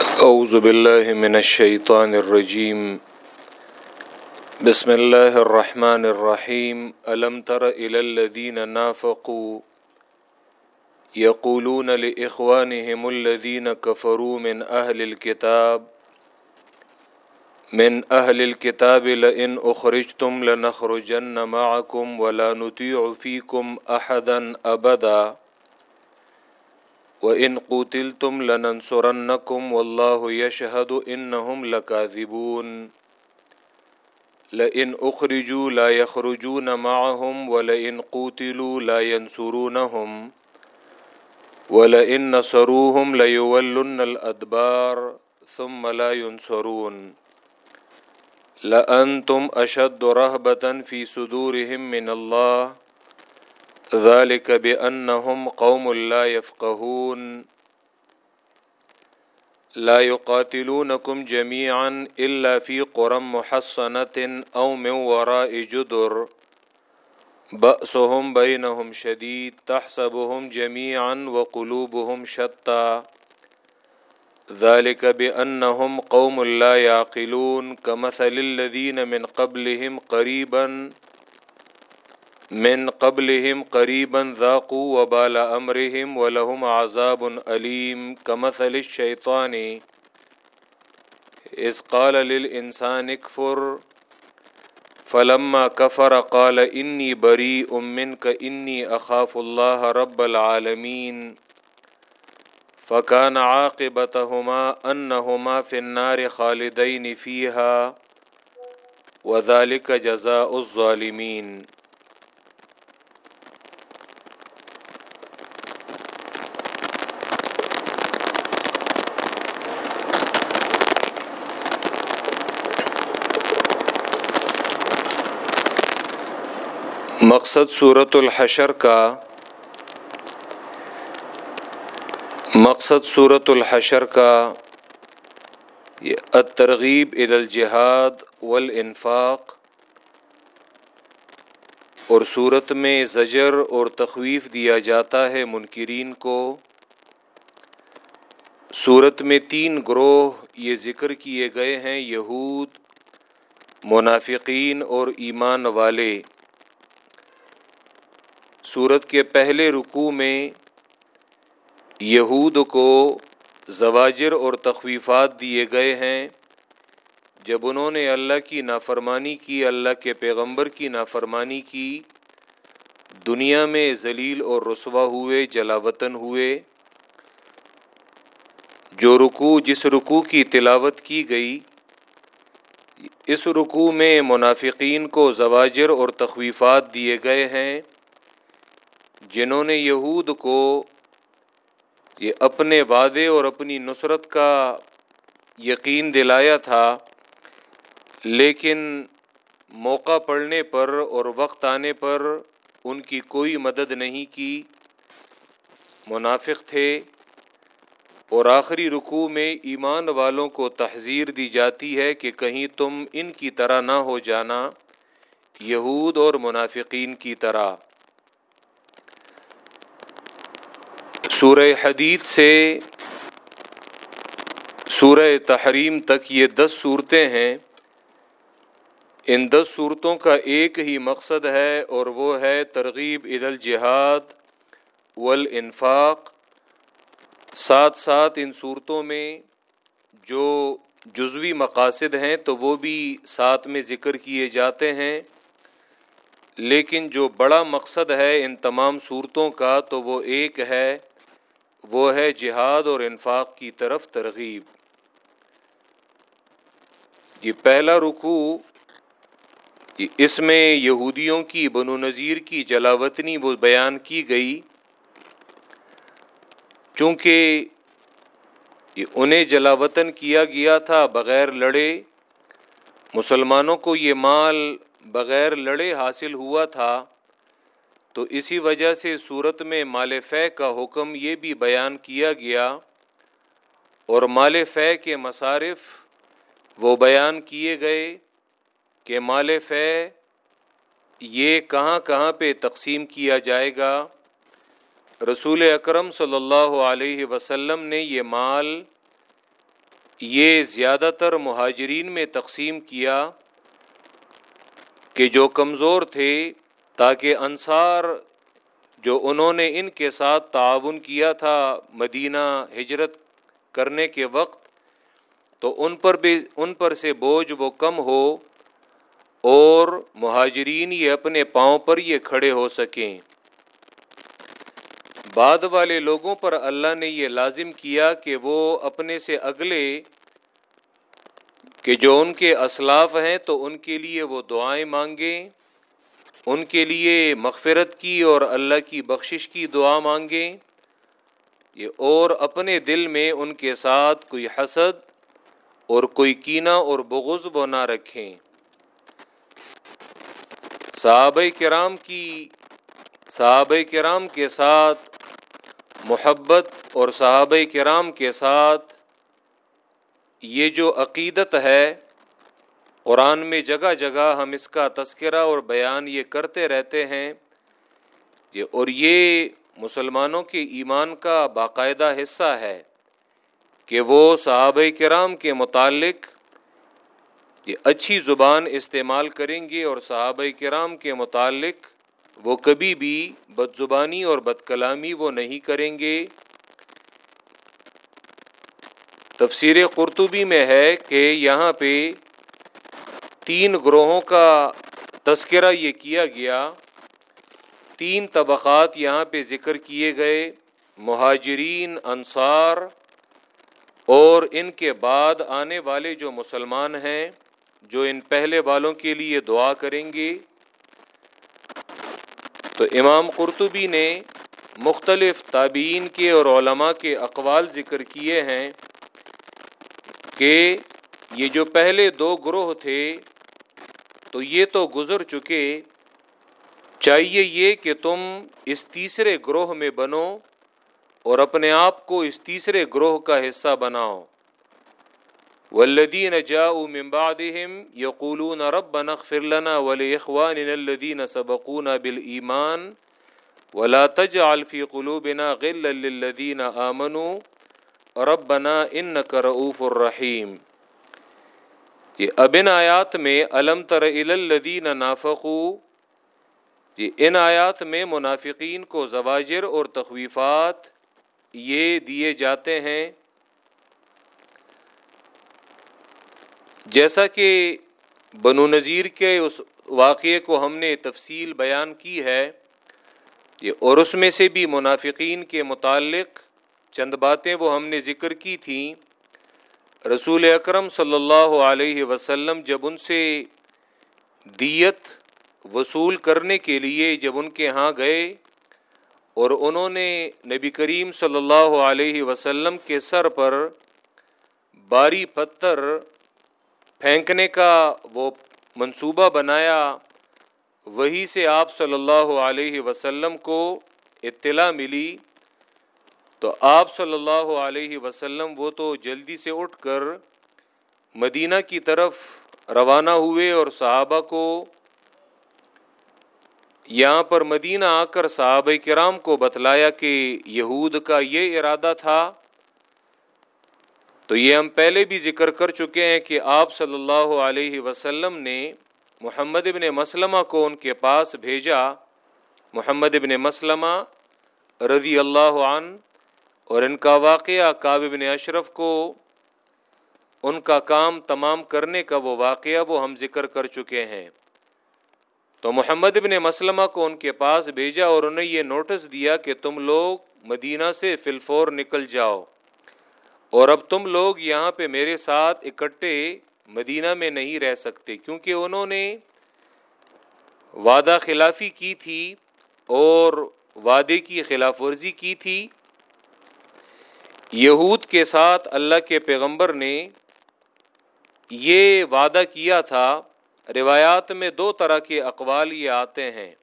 أعوذ بالله من الشيطان الرجيم. بسم الله الرحمن الرحيم. ألم تر إلى الذين نافقوا يقولون لإخوانهم الذين كفروا من أهل الكتاب، من أهل الكتاب لئن أخرجتم لنخرجن معكم ولا نطيع فيكم أحدا أبدا. وَإِن قُوتِلْتُمْ لَنَنْصُرَنَّكُمْ وَاللَّهُ يَشْهَدُ إِنَّهُمْ لَكَاذِبُونَ. لَئِنْ أُخْرِجُوا لَا ذلك بأنهم قوم لا يفقهون. لا يقاتلونكم جميعا إلا في قرى محصنة أو من وراء جدر. بأسهم بينهم شديد، تحسبهم جميعا وقلوبهم شتى. ذلك بأنهم قوم لا يعقلون، كمثل الذين من قبلهم قريبا من قبلهم قريبا ذاقوا وبال امرهم ولهم عذاب اليم كمثل الشيطان اذ قال للانسان اكفر فلما كفر قال اني بريء منك اني اخاف الله رب العالمين فكان عاقبتهما انهما في النار خالدين فيها وذلك جزاء الظالمين مقصد صورت الحشر کا مقصد صورت الحشر کا الترغیب عید الجہاد والانفاق اور صورت میں زجر اور تخویف دیا جاتا ہے منکرین کو۔ صورت میں تین گروہ یہ ذکر کیے گئے ہیں، یہود، منافقین اور ایمان والے۔ صورت کے پہلے رکوع میں یہود کو زواجر اور تخویفات دیے گئے ہیں۔ جب انہوں نے اللہ کی نافرمانی کی، اللہ کے پیغمبر کی نافرمانی کی، دنیا میں ذلیل اور رسوا ہوئے جلا وطن ہوئے، جو رکوع، جس رکوع کی تلاوت کی گئی، اس رکوع میں منافقین کو زواجر اور تخویفات دیے گئے ہیں۔ جنہوں نے یہود کو یہ اپنے وعدے اور اپنی نصرت کا یقین دلایا تھا، لیکن موقع پڑنے پر اور وقت آنے پر ان کی کوئی مدد نہیں کی۔ منافق تھے اور آخری رکوع میں ایمان والوں کو تحذیر دی جاتی ہے کہ کہیں تم ان کی طرح نہ ہو جانا، یہود اور منافقین کی طرح۔ سورہ حدید سے سورہ تحریم تک یہ دس صورتیں ہیں۔ ان دس صورتوں کا ایک ہی مقصد ہے اور وہ ہے ترغیب عید الجہاد والانفاق۔ ساتھ ساتھ ان صورتوں میں جو جزوی مقاصد ہیں تو وہ بھی ساتھ میں ذکر کیے جاتے ہیں۔ لیکن جو بڑا مقصد ہے ان تمام صورتوں کا تو وہ ایک ہے۔ وہ ہے جہاد اور انفاق کی طرف ترغیب۔ یہ پہلا رکوع اس میں یہودیوں کی بن و نظیر کی جلاوطنی وہ بیان کی گئی۔ چونکہ انہیں جلاوطن کیا گیا تھا بغیر لڑے، مسلمانوں کو یہ مال بغیر لڑے حاصل ہوا تھا۔ تو اسی وجہ سے صورت میں مال فے کا حکم یہ بھی بیان کیا گیا اور مال فے کے مصارف وہ بیان کیے گئے کہ مال فے یہ کہاں کہاں پہ تقسیم کیا جائے گا۔ رسول اکرم صلی اللہ علیہ وسلم نے یہ مال یہ زیادہ تر مہاجرین میں تقسیم کیا کہ جو کمزور تھے تاکہ انصار جو انہوں نے ان کے ساتھ تعاون کیا تھا مدینہ ہجرت کرنے کے وقت، تو ان پر بھی، ان پر سے بوجھ وہ کم ہو اور مہاجرین یہ اپنے پاؤں پر یہ کھڑے ہو سکیں۔ بعد والے لوگوں پر اللہ نے یہ لازم کیا کہ وہ اپنے سے اگلے کہ جو ان کے اسلاف ہیں تو ان کے لیے وہ دعائیں مانگیں۔ ان کے لیے مغفرت کی اور اللہ کی بخشش کی دعا مانگیں یہ اور اپنے دل میں ان کے ساتھ کوئی حسد اور کوئی کینہ اور بغض وہ نہ رکھیں۔ صحابہ کرام کی، صحابہ کرام کے ساتھ محبت اور صحابہ کرام کے ساتھ یہ جو عقیدت ہے قرآن میں جگہ جگہ ہم اس کا تذکرہ اور بیان یہ کرتے رہتے ہیں اور یہ مسلمانوں کے ایمان کا باقاعدہ حصہ ہے کہ وہ صحابہ کرام کے متعلق یہ اچھی زبان استعمال کریں گے اور صحابہ کرام کے متعلق وہ کبھی بھی بد زبانی اور بد کلامی وہ نہیں کریں گے۔ تفسیر قرطبی میں ہے کہ یہاں پہ تین گروہوں کا تذکرہ یہ کیا گیا۔ تین طبقات یہاں پہ ذکر کیے گئے، مہاجرین، انصار اور ان کے بعد آنے والے جو مسلمان ہیں، جو ان پہلے والوں کے لیے دعا کریں گے۔ تو امام قرطبی نے مختلف تابعین کے اور علماء کے اقوال ذکر کیے ہیں کہ یہ جو پہلے دو گروہ تھے تو یہ تو گزر چکے۔ چاہیے یہ کہ تم اس تیسرے گروہ میں بنو اور اپنے آپ کو اس تیسرے گروہ کا حصہ بناؤ۔ والذین جاؤوا من بعدهم یقولون ربنا اغفر لنا ولإخواننا الذين سبقونا بالإيمان ولا تجعل في قلوبنا غلا للذين آمنوا ربنا انك رؤوف الرحیم یہ اب ان آیات میں علم تر الذین نافقوا یہ ان آیات میں منافقین کو زواجر اور تخویفات یہ دیے جاتے ہیں۔ جیسا کہ بنو نذیر کے اس واقعے کو ہم نے تفصیل بیان کی ہے یہ اور اس میں سے بھی منافقین کے متعلق چند باتیں وہ ہم نے ذکر کی تھیں۔ رسول اکرم صلی اللہ علیہ وسلم جب ان سے دیت وصول کرنے کے لیے جب ان کے ہاں گئے اور انہوں نے نبی کریم صلی اللہ علیہ وسلم کے سر پر باری پتھر پھینکنے کا وہ منصوبہ بنایا، وہی سے آپ صلی اللہ علیہ وسلم کو اطلاع ملی۔ تو آپ صلی اللہ علیہ وسلم وہ تو جلدی سے اٹھ کر مدینہ کی طرف روانہ ہوئے اور صحابہ کو یہاں پر مدینہ آ کر صحابہ کرام کو بتلایا کہ یہود کا یہ ارادہ تھا۔ تو یہ ہم پہلے بھی ذکر کر چکے ہیں کہ آپ صلی اللہ علیہ وسلم نے محمد ابن مسلمہ کو ان کے پاس بھیجا۔ محمد ابن مسلمہ رضی اللہ عن اور ان کا واقعہ کاب ابن اشرف کو ان کا کام تمام کرنے کا وہ واقعہ وہ ہم ذکر کر چکے ہیں۔ تو محمد ابن مسلمہ کو ان کے پاس بھیجا اور انہیں یہ نوٹس دیا کہ تم لوگ مدینہ سے فلفور نکل جاؤ۔ اور اب تم لوگ یہاں پہ میرے ساتھ اکٹھے مدینہ میں نہیں رہ سکتے کیونکہ انہوں نے وعدہ خلافی کی تھی اور وعدے کی خلاف ورزی کی تھی۔ یہود کے ساتھ اللہ کے پیغمبر نے یہ وعدہ کیا تھا۔ روایات میں دو طرح کے اقوال یہ آتے ہیں۔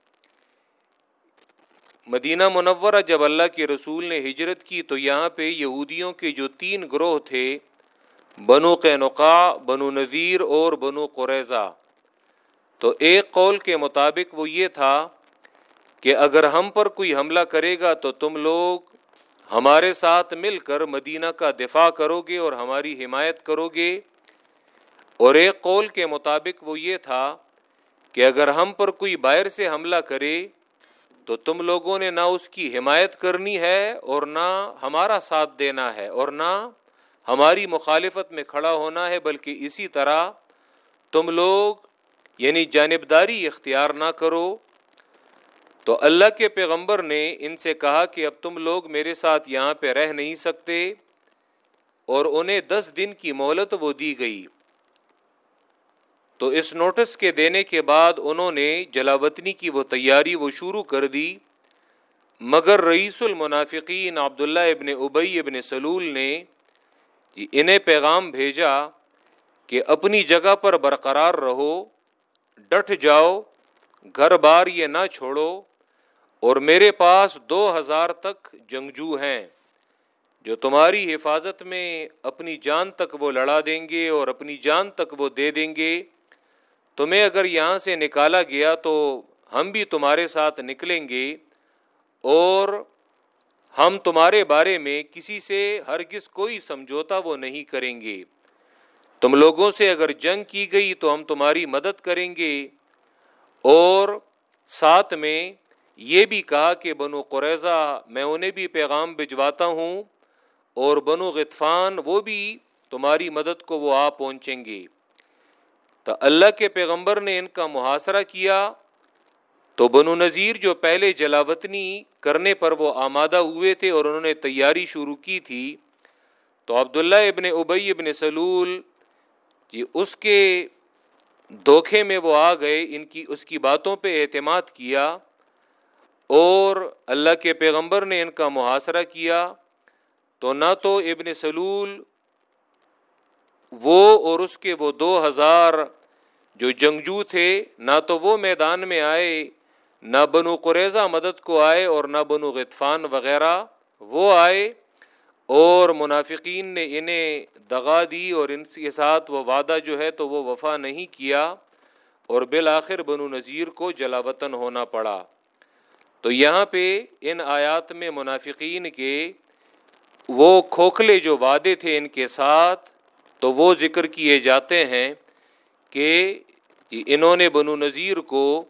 مدینہ منورہ جب اللہ کے رسول نے ہجرت کی تو یہاں پہ یہودیوں کے جو تین گروہ تھے، بنو قینقا بنو نذیر اور بنو قریضہ تو ایک قول کے مطابق وہ یہ تھا کہ اگر ہم پر کوئی حملہ کرے گا تو تم لوگ ہمارے ساتھ مل کر مدینہ کا دفاع کرو گے اور ہماری حمایت کرو گے۔ اور ایک قول کے مطابق وہ یہ تھا کہ اگر ہم پر کوئی باہر سے حملہ کرے تو تم لوگوں نے نہ اس کی حمایت کرنی ہے اور نہ ہمارا ساتھ دینا ہے اور نہ ہماری مخالفت میں کھڑا ہونا ہے، بلکہ اسی طرح تم لوگ یعنی جانبداری اختیار نہ کرو۔ تو اللہ کے پیغمبر نے ان سے کہا کہ اب تم لوگ میرے ساتھ یہاں پہ رہ نہیں سکتے اور انہیں دس دن کی مہلت وہ دی گئی۔ تو اس نوٹس کے دینے کے بعد انہوں نے جلاوطنی کی وہ تیاری وہ شروع کر دی۔ مگر رئیس المنافقین عبداللہ ابن ابئی ابن سلول نے جی انہیں پیغام بھیجا کہ اپنی جگہ پر برقرار رہو، ڈٹ جاؤ، گھر بار یہ نہ چھوڑو۔ اور میرے پاس دو ہزار تک جنگجو ہیں، جو تمہاری حفاظت میں اپنی جان تک وہ لڑا دیں گے اور اپنی جان تک وہ دے دیں گے۔ تمہیں اگر یہاں سے نکالا گیا تو ہم بھی تمہارے ساتھ نکلیں گے اور ہم تمہارے بارے میں کسی سے ہرگز کوئی سمجھوتا وہ نہیں کریں گے۔ تم لوگوں سے اگر جنگ کی گئی تو ہم تمہاری مدد کریں گے اور ساتھ میں یہ بھی کہا کہ بنو قریضہ میں انہیں بھی پیغام بھجواتا ہوں اور بنو غطفان وہ بھی تمہاری مدد کو وہ آ پہنچیں گے۔ تو اللہ کے پیغمبر نے ان کا محاصرہ کیا۔ تو بنو نذیر جو پہلے جلاوطنی کرنے پر وہ آمادہ ہوئے تھے اور انہوں نے تیاری شروع کی تھی، تو عبداللہ ابن ابئی ابن سلول جی اس کے دھوکھے میں وہ آ گئے، ان کی، اس کی باتوں پہ اعتماد کیا۔ اور اللہ کے پیغمبر نے ان کا محاصرہ کیا تو نہ تو ابن سلول وہ اور اس کے وہ دو ہزار جو جنگجو تھے، نہ تو وہ میدان میں آئے، نہ بنو قریضہ مدد کو آئے اور نہ بنو غطفان وغیرہ وہ آئے اور منافقین نے انہیں دغا دی اور ان کے ساتھ وہ وعدہ جو ہے تو وہ وفا نہیں کیا اور بالآخر بنو نذیر کو جلا وطن ہونا پڑا۔ تو یہاں پہ ان آیات میں منافقین کے وہ کھوکھلے جو وعدے تھے ان کے ساتھ، تو وہ ذکر کیے جاتے ہیں کہ جی انہوں نے بنو نذیر کو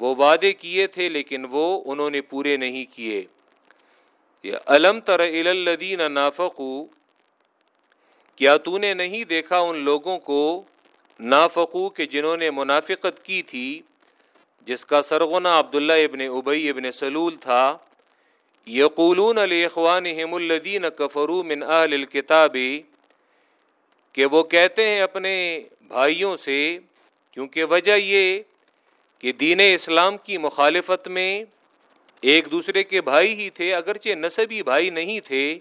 وہ وعدے کیے تھے لیکن وہ انہوں نے پورے نہیں کیے۔ علم تر الدین نافقو، کیا تو نے نہیں دیکھا ان لوگوں کو نافقو کہ جنہوں نے منافقت کی تھی؟ جس کا سرغنا عبداللہ ابن ابئی ابن سلول تھا، یقولون الاخوانہم الذین کفروا من اہل الكتاب، کہ وہ کہتے ہیں اپنے بھائیوں سے، کیونکہ وجہ یہ کہ دین اسلام کی مخالفت میں ایک دوسرے کے بھائی ہی تھے، اگرچہ نصبی بھائی نہیں تھے،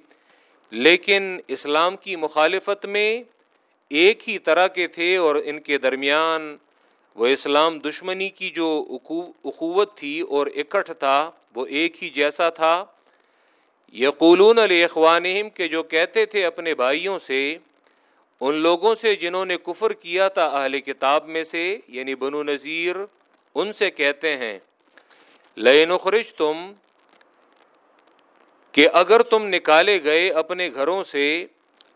لیکن اسلام کی مخالفت میں ایک ہی طرح کے تھے اور ان کے درمیان وہ اسلام دشمنی کی جو اخوت تھی اور اکٹھ تھا، وہ ایک ہی جیسا تھا۔ یقولون الاخوانہم کے جو کہتے تھے اپنے بھائیوں سے، ان لوگوں سے جنہوں نے کفر کیا تھا اہل کتاب میں سے یعنی بنو نذیر، ان سے کہتے ہیں لخرج تم کہ اگر تم نکالے گئے اپنے گھروں سے،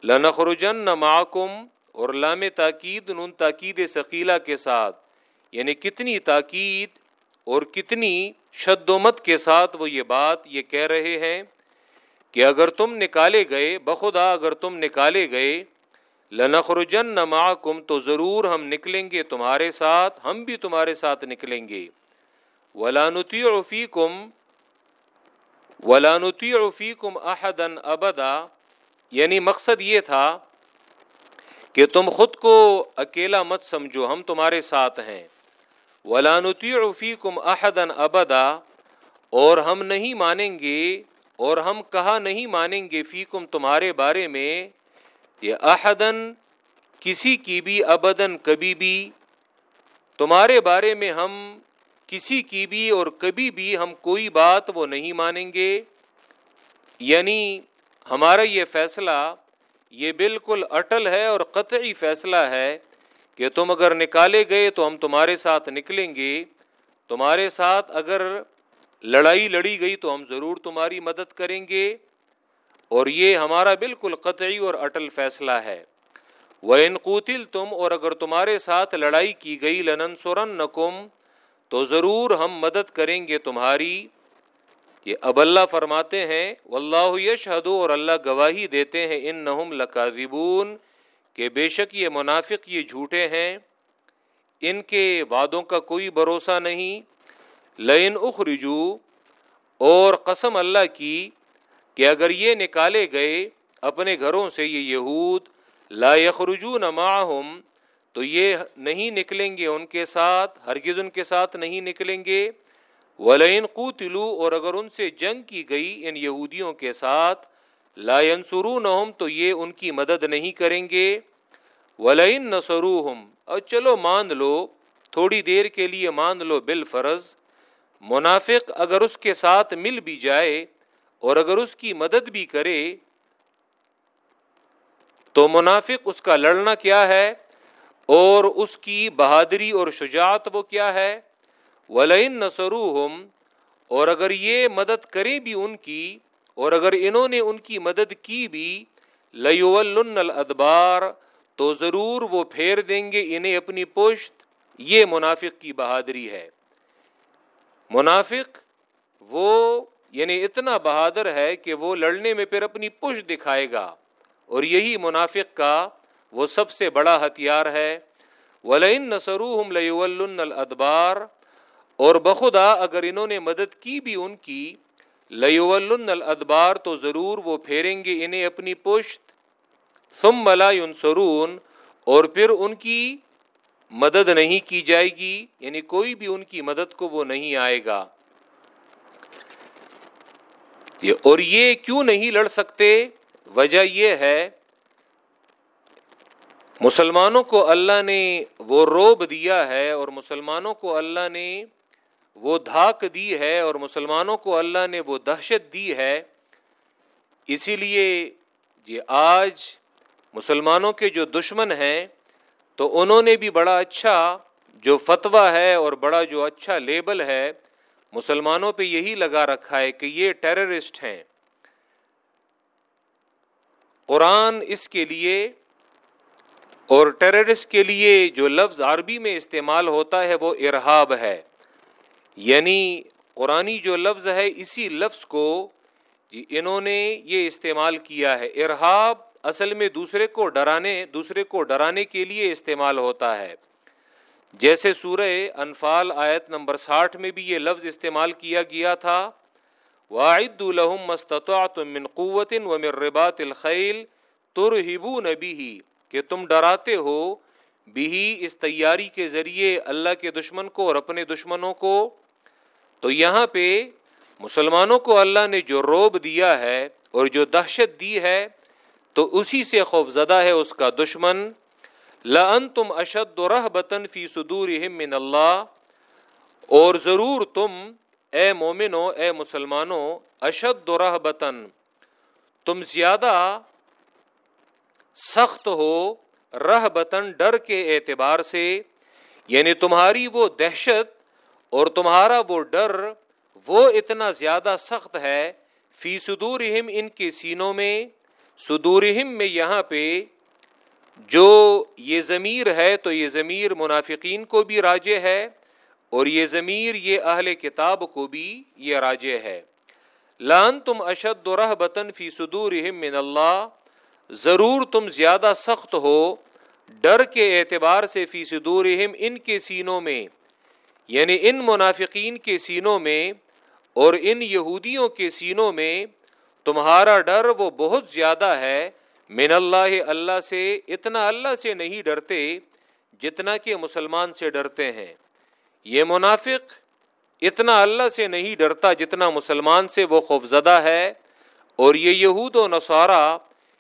لنخرجن نماکم اور لام تاکید نون تاکید ثقیلا کے ساتھ۔ یعنی کتنی تاکید اور کتنی شد و مت کے ساتھ وہ یہ بات یہ کہہ رہے ہیں کہ اگر تم نکالے گئے، بخدا اگر تم نکالے گئے، لنخرجن نما کم تو ضرور ہم نکلیں گے تمہارے ساتھ، ہم بھی تمہارے ساتھ نکلیں گے۔ ولانتی عفی کم ولانتی عفی کم احدن ابدا۔ یعنی مقصد یہ تھا کہ تم خود کو اکیلا مت سمجھو، ہم تمہارے ساتھ ہیں۔ ولانتی عفی کم احدن ابدا اور ہم نہیں مانیں گے اور ہم کہا نہیں مانیں گے فی کم تمہارے بارے میں یہ احدن کسی کی بھی ابدن کبھی بھی۔ تمہارے بارے میں ہم کسی کی بھی اور کبھی بھی ہم کوئی بات وہ نہیں مانیں گے۔ یعنی ہمارا یہ فیصلہ یہ بالکل اٹل ہے اور قطعی فیصلہ ہے۔ کہ تم اگر نکالے گئے تو ہم تمہارے ساتھ نکلیں گے۔ تمہارے ساتھ اگر لڑائی لڑی گئی تو ہم ضرور تمہاری مدد کریں گے۔ اور یہ ہمارا بالکل قطعی اور اٹل فیصلہ ہے۔ وہ ان قوتل تم اور اگر تمہارے ساتھ لڑائی کی گئی لنن سورن نکم تو ضرور ہم مدد کریں گے تمہاری۔ یہ اب اللہ فرماتے ہیں واللہ یشہدو اور اللہ گواہی دیتے ہیں ان نہم لکاذبون کہ بے شک یہ منافق یہ جھوٹے ہیں، ان کے وعدوں کا کوئی بھروسہ نہیں۔ لین اخرجو، اور قسم اللہ کی کہ اگر یہ نکالے گئے اپنے گھروں سے یہ یہود، لا یخرجون معہم، تو یہ نہیں نکلیں گے ان کے ساتھ، ہرگز ان کے ساتھ نہیں نکلیں گے۔ ولین قوتلو اور اگر ان سے جنگ کی گئی ان یہودیوں کے ساتھ لا ينصرونہم تو یہ ان کی مدد نہیں کریں گے۔ ولین نصروہم، اور چلو مان لو، تھوڑی دیر کے لیے مان لو بالفرض۔ منافق اگر اس کے ساتھ مل بھی جائے اور اگر اس کی مدد بھی کرے، تو منافق اس کا لڑنا کیا ہے؟ اور اس کی بہادری اور شجاعت وہ کیا ہے؟ ولین نسرو اور اگر یہ مدد کرے بھی ان کی اور اگر انہوں نے ان کی مدد کی بھی الادبار تو ضرور وہ پھیر دیں گے انہیں اپنی پشت۔ یہ منافق کی بہادری ہے۔ منافق وہ یعنی اتنا بہادر ہے کہ وہ لڑنے میں پھر اپنی پشت دکھائے گا۔ اور یہی منافق کا وہ سب سے بڑا ہتھیار ہے۔ ولین نسرو ہم الادبار اور بخدا اگر انہوں نے مدد کی بھی ان کی لئول الادبار تو ضرور وہ پھیریں گے انہیں اپنی پشت، ثم ملا سرون اور پھر ان کی مدد نہیں کی جائے گی یعنی کوئی بھی ان کی مدد کو وہ نہیں آئے گا۔ اور یہ کیوں نہیں لڑ سکتے؟ وجہ یہ ہے، مسلمانوں کو اللہ نے وہ روب دیا ہے، اور مسلمانوں کو اللہ نے وہ دھاک دی ہے اور مسلمانوں کو اللہ نے وہ دہشت دی ہے، اسی لیے یہ آج مسلمانوں کے جو دشمن ہیں، تو انہوں نے بھی بڑا اچھا جو فتویٰ ہے اور بڑا جو اچھا لیبل ہے، مسلمانوں پہ یہی لگا رکھا ہے کہ یہ ٹیررسٹ ہیں۔ قرآن اس کے لیے اور ٹیررسٹ کے لیے جو لفظ عربی میں استعمال ہوتا ہے، وہ ارہاب ہے۔ یعنی قرآنی جو لفظ ہے اسی لفظ کو جی انہوں نے یہ استعمال کیا ہے۔ ارہاب اصل میں دوسرے کو ڈرانے، دوسرے کو ڈرانے کے لیے استعمال ہوتا ہے۔ جیسے سورہ انفال آیت نمبر ساٹھ میں بھی یہ لفظ استعمال کیا گیا تھا۔ واحد الحم مستطاط من قوت و مربات الخیل ترہبو نبی کہ تم ڈراتے ہو بھی اس تیاری کے ذریعے اللہ کے دشمن کو اور اپنے دشمنوں کو۔ تو یہاں پہ مسلمانوں کو اللہ نے جو روب دیا ہے اور جو دہشت دی ہے، تو اسی سے خوف زدہ ہے اس کا دشمن۔ لن تم اشد و رہ بتن فی صدور من اللہ اور ضرور تم، اے مومنو اے مسلمانوں اشد و رہ بتن تم زیادہ سخت ہو رہ بتن ڈر کے اعتبار سے یعنی تمہاری وہ دہشت اور تمہارا وہ ڈر وہ اتنا زیادہ سخت ہے فی صدورہم ان کے سینوں میں، صدورہم میں یہاں پہ جو یہ ضمیر ہے تو یہ ضمیر منافقین کو بھی راجے ہے اور یہ ضمیر یہ اہل کتاب کو بھی یہ راجے ہے۔ لان تم اشد و رہ بتن فی صدورہم من اللہ، ضرور تم زیادہ سخت ہو، ڈر کے اعتبار سے فی صدورہم ان کے سینوں میں۔ یعنی ان منافقین کے سینوں میں اور ان یہودیوں کے سینوں میں تمہارا ڈر وہ بہت زیادہ ہے۔ من اللہ اللہ سے، اتنا اللہ سے نہیں ڈرتے جتنا کہ مسلمان سے ڈرتے ہیں۔ یہ منافق اتنا اللہ سے نہیں ڈرتا جتنا مسلمان سے وہ خوفزدہ ہے۔ اور یہ یہود و نصارہ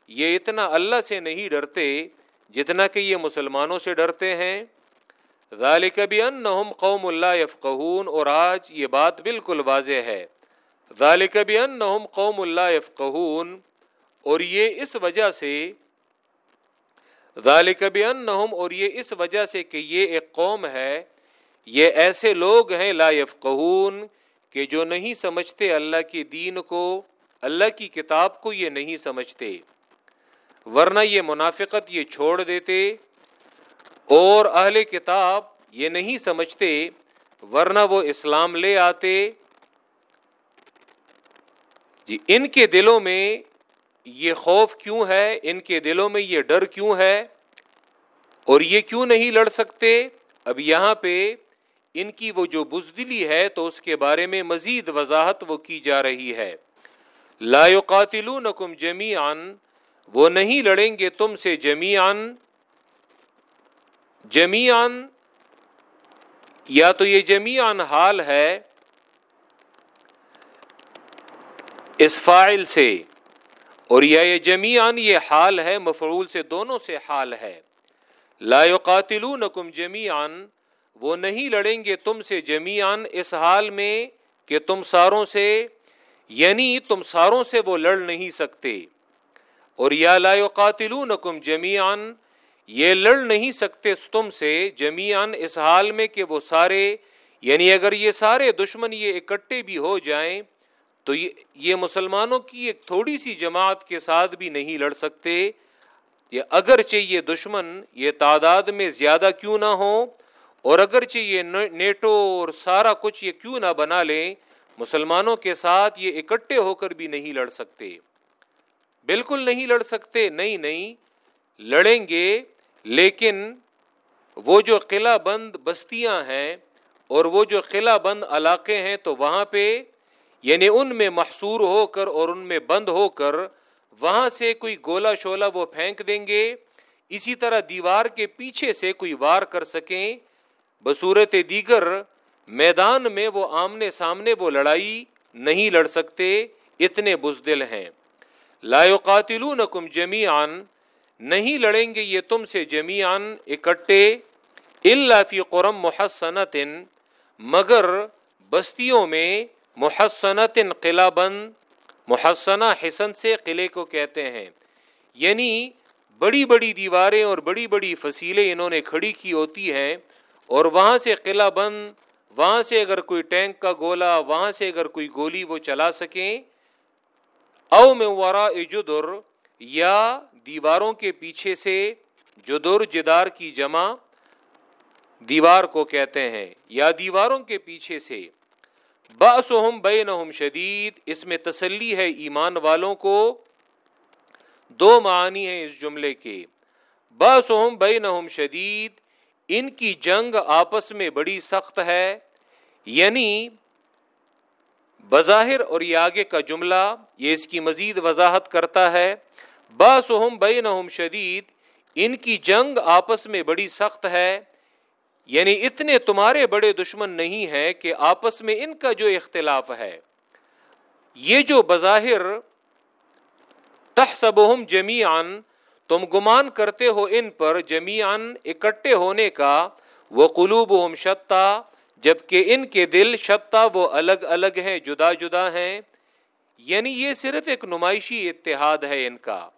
یہ اتنا اللہ سے نہیں ڈرتے جتنا کہ یہ مسلمانوں سے ڈرتے ہیں۔ ذالک بانہم قوم اللہ یفقہون اور آج یہ بات بالکل واضح ہے۔ ذالک بانہم قوم اللہ یفقہون اور یہ اس وجہ سے ذالک بانہم اور یہ اس وجہ سے کہ یہ ایک قوم ہے، یہ ایسے لوگ ہیں لا یفقہون کہ جو نہیں سمجھتے اللہ کی دین کو، اللہ کی کتاب کو یہ نہیں سمجھتے۔ ورنہ یہ منافقت یہ چھوڑ دیتے اور اہل کتاب یہ نہیں سمجھتے، ورنہ وہ اسلام لے آتے۔ جی ان کے دلوں میں یہ خوف کیوں ہے؟ ان کے دلوں میں یہ ڈر کیوں ہے؟ اور یہ کیوں نہیں لڑ سکتے؟ اب یہاں پہ ان کی وہ جو بزدلی ہے تو اس کے بارے میں مزید وضاحت وہ کی جا رہی ہے۔ لا يقاتلونکم جمیعا، وہ نہیں لڑیں گے تم سے جمیعا۔ جمیعا یا تو یہ جمیعا حال ہے اس فائل سے، اور یا یہ جمیعا یہ حال ہے، مفعول سے دونوں سے حال ہے۔ لا يقاتلونکم جمیعا وہ نہیں لڑیں گے تم سے جمیان اس حال میں کہ تم ساروں سے یعنی تم ساروں سے وہ لڑ نہیں سکتے۔ اور یا لا يقاتلونکم جمیان یہ لڑ نہیں سکتے تم سے جمیان اس حال میں کہ وہ سارے یعنی اگر یہ سارے دشمن یہ اکٹھے بھی ہو جائیں، تو یہ مسلمانوں کی ایک تھوڑی سی جماعت کے ساتھ بھی نہیں لڑ سکتے۔ یہ اگرچہ یہ دشمن یہ تعداد میں زیادہ کیوں نہ ہو اور اگرچہ یہ نیٹو اور سارا کچھ یہ کیوں نہ بنا لیں، مسلمانوں کے ساتھ یہ اکٹھے ہو کر بھی نہیں لڑ سکتے۔ بالکل نہیں لڑ سکتے، نہیں نہیں، لڑیں گے۔ لیکن وہ جو قلعہ بند بستیاں ہیں اور وہ جو قلعہ بند علاقے ہیں تو وہاں پہ یعنی ان میں محصور ہو کر اور ان میں بند ہو کر وہاں سے کوئی گولا شولا وہ پھینک دیں گے، اسی طرح دیوار کے پیچھے سے کوئی وار کر سکیں۔ بصورت دیگر، میدان میں وہ آمنے سامنے وہ لڑائی نہیں لڑ سکتے، اتنے بزدل ہیں۔ لا يقاتلونکم جمیعا نہیں لڑیں گے یہ تم سے جمیعا اکٹھے، الا فی قرم محسنت مگر بستیوں میں محسنت قلعہ بند محسنہ حسن سے قلعے کو کہتے ہیں۔ یعنی بڑی بڑی دیواریں اور بڑی بڑی فصیلیں انہوں نے کھڑی کی ہوتی ہیں، اور وہاں سے قلعہ بند وہاں سے اگر کوئی ٹینک کا گولا وہاں سے اگر کوئی گولی وہ چلا سکیں۔ او میں ورا جدر یا دیواروں کے پیچھے سے جدر جدار کی جمع دیوار کو کہتے ہیں، یا دیواروں کے پیچھے سے۔ باسہم بینہم شدید، اس میں تسلی ہے ایمان والوں کو۔ دو معنی ہیں اس جملے کے۔ باسہم بینہم شدید، ان کی جنگ آپس میں بڑی سخت ہے۔ یعنی بظاہر اور یہ آگے کا جملہ، یہ اس کی مزید وضاحت کرتا ہے۔ باسہم بینہم شدید، ان کی جنگ آپس میں بڑی سخت ہے یعنی اتنے تمہارے بڑے دشمن نہیں ہیں کہ آپس میں ان کا جو اختلاف ہے۔ یہ جو بظاہر تحسبہم جمیعن تم گمان کرتے ہو ان پر جمیان اکٹھے ہونے کا وہ قلوب ہم شتا، جبکہ ان کے دل شتا وہ الگ الگ ہیں، جدا جدا ہیں۔ یعنی یہ صرف ایک نمائشی اتحاد ہے ان کا۔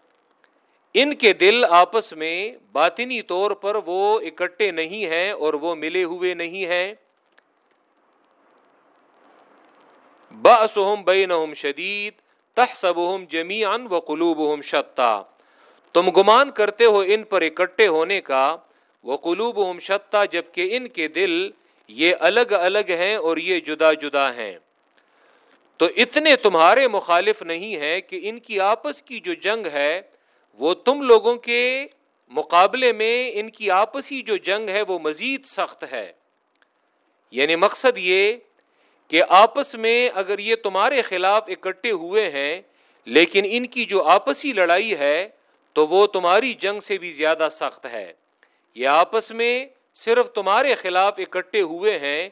ان کے دل آپس میں باطنی طور پر وہ اکٹھے نہیں ہیں اور وہ ملے ہوئے نہیں ہیں۔ باسہم بینہم شدید تحسبہم جمیعا وقلوبہم شتا۔ تم گمان کرتے ہو ان پر اکٹھے ہونے کا وہ قلوب ہم شتا جبکہ ان کے دل یہ الگ الگ ہیں اور یہ جدا جدا ہیں۔ تو اتنے تمہارے مخالف نہیں ہے کہ ان کی آپس کی جو جنگ ہے وہ تم لوگوں کے مقابلے میں ان کی آپسی جو جنگ ہے وہ مزید سخت ہے۔ یعنی مقصد یہ کہ آپس میں اگر یہ تمہارے خلاف اکٹھے ہوئے ہیں، لیکن ان کی جو آپسی لڑائی ہے تو وہ تمہاری جنگ سے بھی زیادہ سخت ہے۔ یہ آپس میں صرف تمہارے خلاف اکٹھے ہوئے ہیں،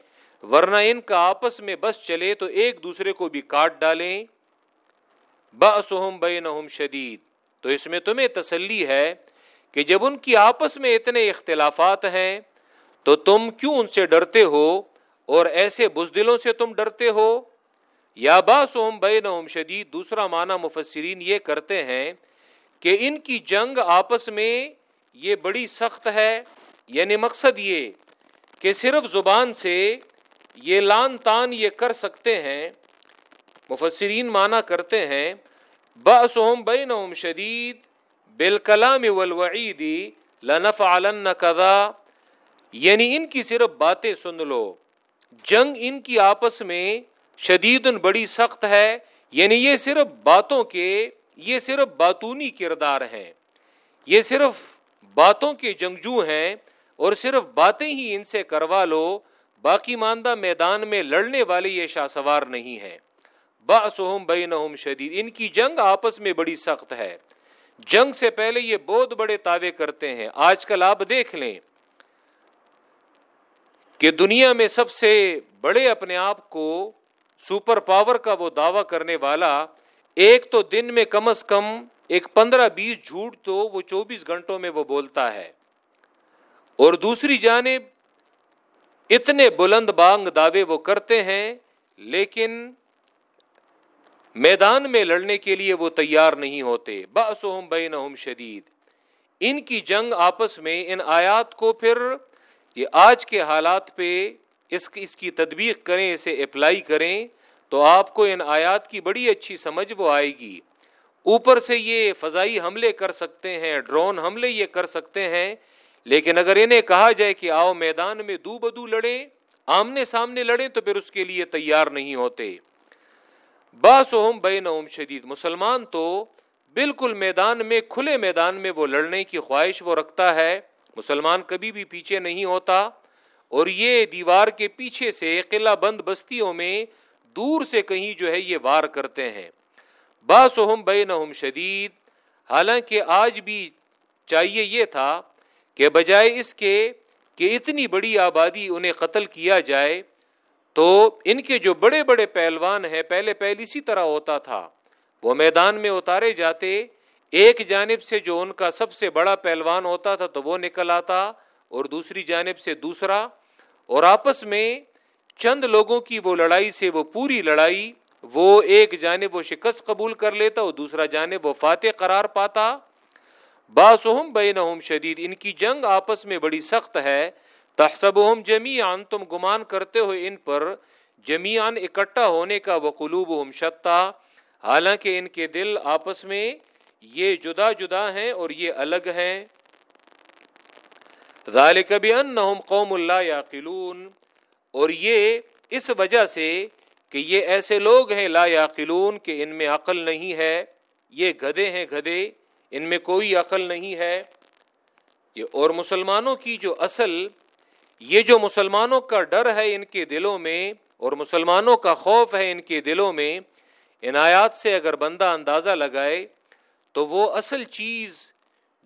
ورنہ ان کا آپس میں بس چلے تو ایک دوسرے کو بھی کاٹ ڈالیں۔ بسم بینہم شدید۔ تو اس میں تمہیں تسلی ہے کہ جب ان کی آپس میں اتنے اختلافات ہیں، تو تم کیوں ان سے ڈرتے ہو اور ایسے بزدلوں سے تم ڈرتے ہو؟ یا باسہم بینہم شدید، دوسرا معنی مفسرین یہ کرتے ہیں کہ ان کی جنگ آپس میں یہ بڑی سخت ہے یعنی مقصد یہ کہ صرف زبان سے یہ لان تان یہ کر سکتے ہیں۔ مفسرین معنی کرتے ہیں باسہم بینہم شدید بالکلام والوعید لنفعلن کذا یعنی ان کی صرف باتیں سن لو. جنگ ان کی آپس میں شدید بڑی سخت ہے. یعنی یہ صرف باتوں کے، یہ صرف باتونی کردار ہیں. یہ صرف باتوں کے جنگجو ہیں اور صرف باتیں ہی ان سے کروا لو. باقی ماندہ میدان میں لڑنے والے یہ شاہ سوار نہیں ہے باسہم بینہم شدید ان کی جنگ آپس میں بڑی سخت ہے۔ جنگ سے پہلے یہ بہت بڑے دعوے کرتے ہیں۔ آج کل آپ دیکھ لیں کہ دنیا میں سب سے بڑے اپنے آپ کو سپر پاور کا وہ دعویٰ کرنے والا، ایک تو دن میں کم از کم ایک پندرہ بیس جھوٹ تو وہ چوبیس گھنٹوں میں وہ بولتا ہے۔ اور دوسری جانب، اتنے بلند بانگ دعوے وہ کرتے ہیں، لیکن میدان میں لڑنے کے لیے وہ تیار نہیں ہوتے۔ باسہم بینہم شدید۔ ان کی جنگ آپس میں ان آیات کو پھر یہ آج کے حالات پہ اس اس کی تدبیق کریں، اسے اپلائی کریں تو آپ کو ان آیات کی بڑی اچھی سمجھ وہ آئے گی۔ اوپر سے یہ فضائی حملے کر سکتے ہیں، ڈرون حملے یہ کر سکتے ہیں، لیکن اگر انہیں کہا جائے کہ آؤ میدان میں دو بدو لڑیں، آمنے سامنے لڑیں تو پھر اس کے لیے تیار نہیں ہوتے۔ باسہم بینہم شدید مسلمان تو بالکل میدان میں، کھلے میدان میں وہ لڑنے کی خواہش وہ رکھتا ہے۔ مسلمان کبھی بھی پیچھے نہیں ہوتا۔ اور یہ دیوار کے پیچھے سے قلعہ بند بستیوں میں دور سے کہیں جو ہے یہ وار کرتے ہیں۔ باسہم بینہم شدید۔ حالانکہ آج بھی چاہیے یہ تھا کہ بجائے اس کے کہ اتنی بڑی آبادی انہیں قتل کیا جائے تو ان کے جو بڑے بڑے پہلوان ہیں، پہلے پہلے اسی طرح ہوتا تھا۔ وہ میدان میں اتارے جاتے، ایک جانب سے جو ان کا سب سے بڑا پہلوان ہوتا تھا تو وہ نکل آتا اور دوسری جانب سے دوسرا۔ اور آپس میں چند لوگوں کی وہ لڑائی سے وہ پوری لڑائی، وہ ایک جانب وہ شکست قبول کر لیتا اور دوسرا جانب وہ فاتح قرار پاتا۔ باسہم بینہم شدید، ان کی جنگ آپس میں بڑی سخت ہے۔ تحسبہم جمیعان تم گمان کرتے ہو ان پر جمیعان اکٹھا ہونے کا وہ قلوبہم شتا، حالانکہ ان کے دل آپس میں یہ جدا جدا ہیں اور یہ الگ ہیں۔ ذالک بانہم قوم اللہ یاقلون، اور یہ اس وجہ سے کہ یہ ایسے لوگ ہیں لا یاقلون کہ ان میں عقل نہیں ہے، یہ گدے ہیں گدے، ان میں کوئی عقل نہیں ہے۔ یہ اور مسلمانوں کی جو اصل یہ جو مسلمانوں کا ڈر ہے ان کے دلوں میں اور مسلمانوں کا خوف ہے ان کے دلوں میں، ان آیات سے اگر بندہ اندازہ لگائے تو وہ اصل چیز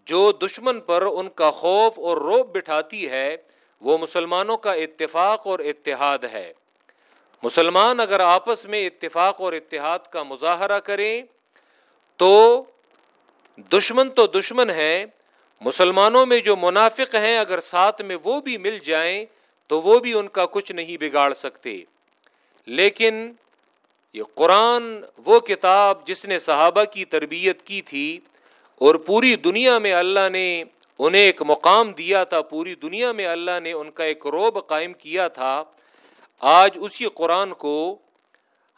جو دشمن پر ان کا خوف اور روب بٹھاتی ہے، وہ مسلمانوں کا اتفاق اور اتحاد ہے۔ مسلمان اگر آپس میں اتفاق اور اتحاد کا مظاہرہ کریں تو دشمن تو دشمن ہے مسلمانوں میں جو منافق ہیں، اگر ساتھ میں وہ بھی مل جائیں، تو وہ بھی ان کا کچھ نہیں بگاڑ سکتے۔ لیکن یہ قرآن وہ کتاب جس نے صحابہ کی تربیت کی تھی اور پوری دنیا میں اللہ نے انہیں ایک مقام دیا تھا، پوری دنیا میں اللہ نے ان کا ایک روب قائم کیا تھا۔ آج اسی قرآن کو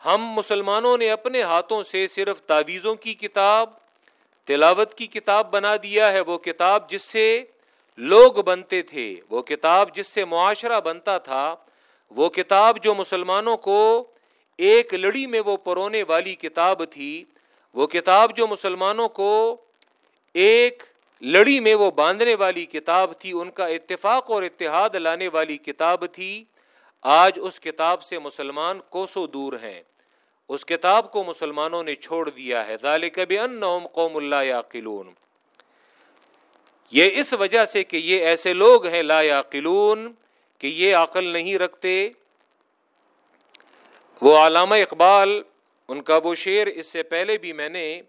ہم مسلمانوں نے اپنے ہاتھوں سے صرف تعویذوں کی کتاب تلاوت کی کتاب بنا دیا ہے، وہ کتاب جس سے لوگ بنتے تھے، وہ کتاب جس سے معاشرہ بنتا تھا، وہ کتاب جو مسلمانوں کو ایک لڑی میں وہ پرونے والی کتاب تھی، وہ کتاب جو مسلمانوں کو ایک لڑی میں وہ باندھنے والی کتاب تھی، ان کا اتفاق اور اتحاد لانے والی کتاب تھی، آج اس کتاب سے مسلمان کوسو دور ہیں۔ اس کتاب کو مسلمانوں نے چھوڑ دیا ہے۔ ذالک بانہم قوم اللہ یاقلون۔ یہ اس وجہ سے کہ یہ ایسے لوگ ہیں لا یاقلون کہ یہ عقل نہیں رکھتے۔ وہ علامہ اقبال، ان کا وہ شعر، اس سے پہلے بھی میں نے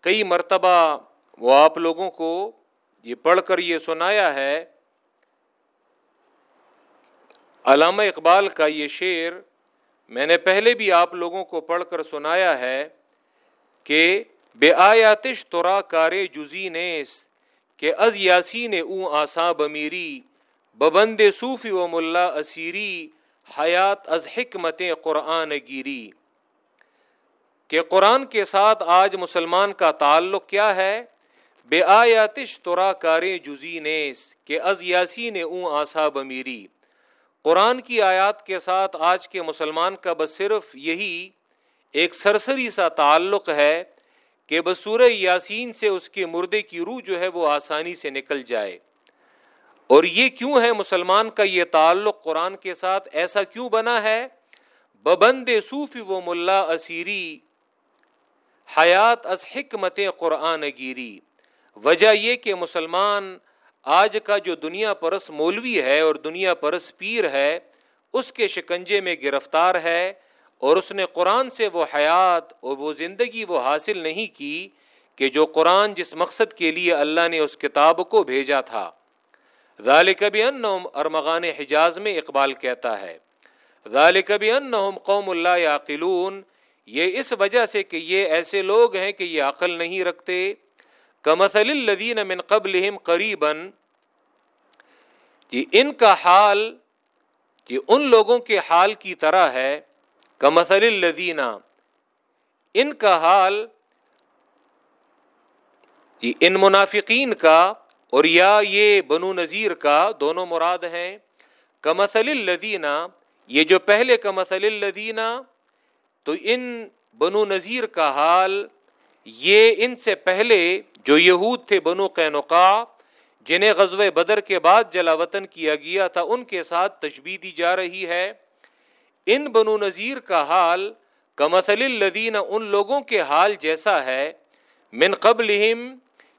کئی مرتبہ وہ آپ لوگوں کو یہ پڑھ کر یہ سنایا ہے۔ علامہ اقبال کا یہ شعر میں نے پہلے بھی آپ لوگوں کو پڑھ کر سنایا ہے کہ بے آیاتش تورا کار جزی نیس، کہ از یاسی نے اون آساں بمیری، ببند صوفی و ملا اسیری، حیات از حکمت قرآن گیری۔ کہ قرآن کے ساتھ آج مسلمان کا تعلق کیا ہے؟ بے آیاتش تورا کار جزی نیس، کہ از یاسی نے اون آسا بمیری۔ قرآن کی آیات کے ساتھ آج کے مسلمان کا بس صرف یہی ایک سرسری سا تعلق ہے کہ بصور یاسین سے اس کے مردے کی روح جو ہے وہ آسانی سے نکل جائے۔ اور یہ کیوں ہے مسلمان کا یہ تعلق قرآن کے ساتھ ایسا کیوں بنا ہے؟ ببند صوفی و ملا اسیری، حیات از حکمت قرآن گیری۔ وجہ یہ کہ مسلمان آج کا جو دنیا پرس مولوی ہے اور دنیا پرس پیر ہے، اس کے شکنجے میں گرفتار ہے اور اس نے قرآن سے وہ حیات اور وہ زندگی وہ حاصل نہیں کی کہ جو قرآن جس مقصد کے لیے اللہ نے اس کتاب کو بھیجا تھا۔ ذالک بانہم ارمغان حجاز میں اقبال کہتا ہے۔ ذالک بانہم قوم اللہ یعقلون، یہ اس وجہ سے کہ یہ ایسے لوگ ہیں کہ یہ عقل نہیں رکھتے۔ کمثل الذین من قبلہم قریبا کہ جی، ان کا حال کہ ان لوگوں کے حال کی طرح ہے کمثل الذین ان کا حال جی، ان منافقین کا اور یا یہ بنو نذیر کا دونوں مراد ہیں کمثل الذین یہ جو پہلے کمثل الذین تو ان بنو نذیر کا حال یہ ان سے پہلے جو یہود تھے بنو قینقا جنہیں غزوہ بدر کے بعد جلا وطن کیا گیا تھا، ان کے ساتھ تشبیح دی جا رہی ہے۔ ان بنو نذیر کا حال کمثل الذین ان لوگوں کے حال جیسا ہے۔ من قبلہم،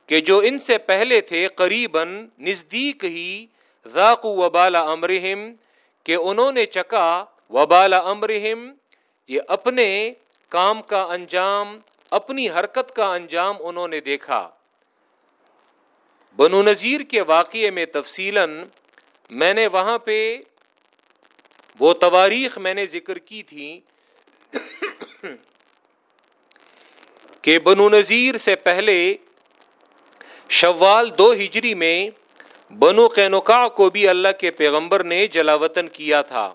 کہ جو ان سے پہلے تھے، قریباً نزدیک ہی ذاق وبال امرہم، کہ انہوں نے چکا وبال امرہم، یہ اپنے کام کا انجام اپنی حرکت کا انجام انہوں نے دیکھا۔ بنو نذیر کے واقعے میں تفصیل میں نے وہاں پہ وہ تواریخ میں نے ذکر کی تھی کہ بنو نذیر سے پہلے شوال دو ہجری میں بنو قینوقا کو بھی اللہ کے پیغمبر نے جلاوطن کیا تھا۔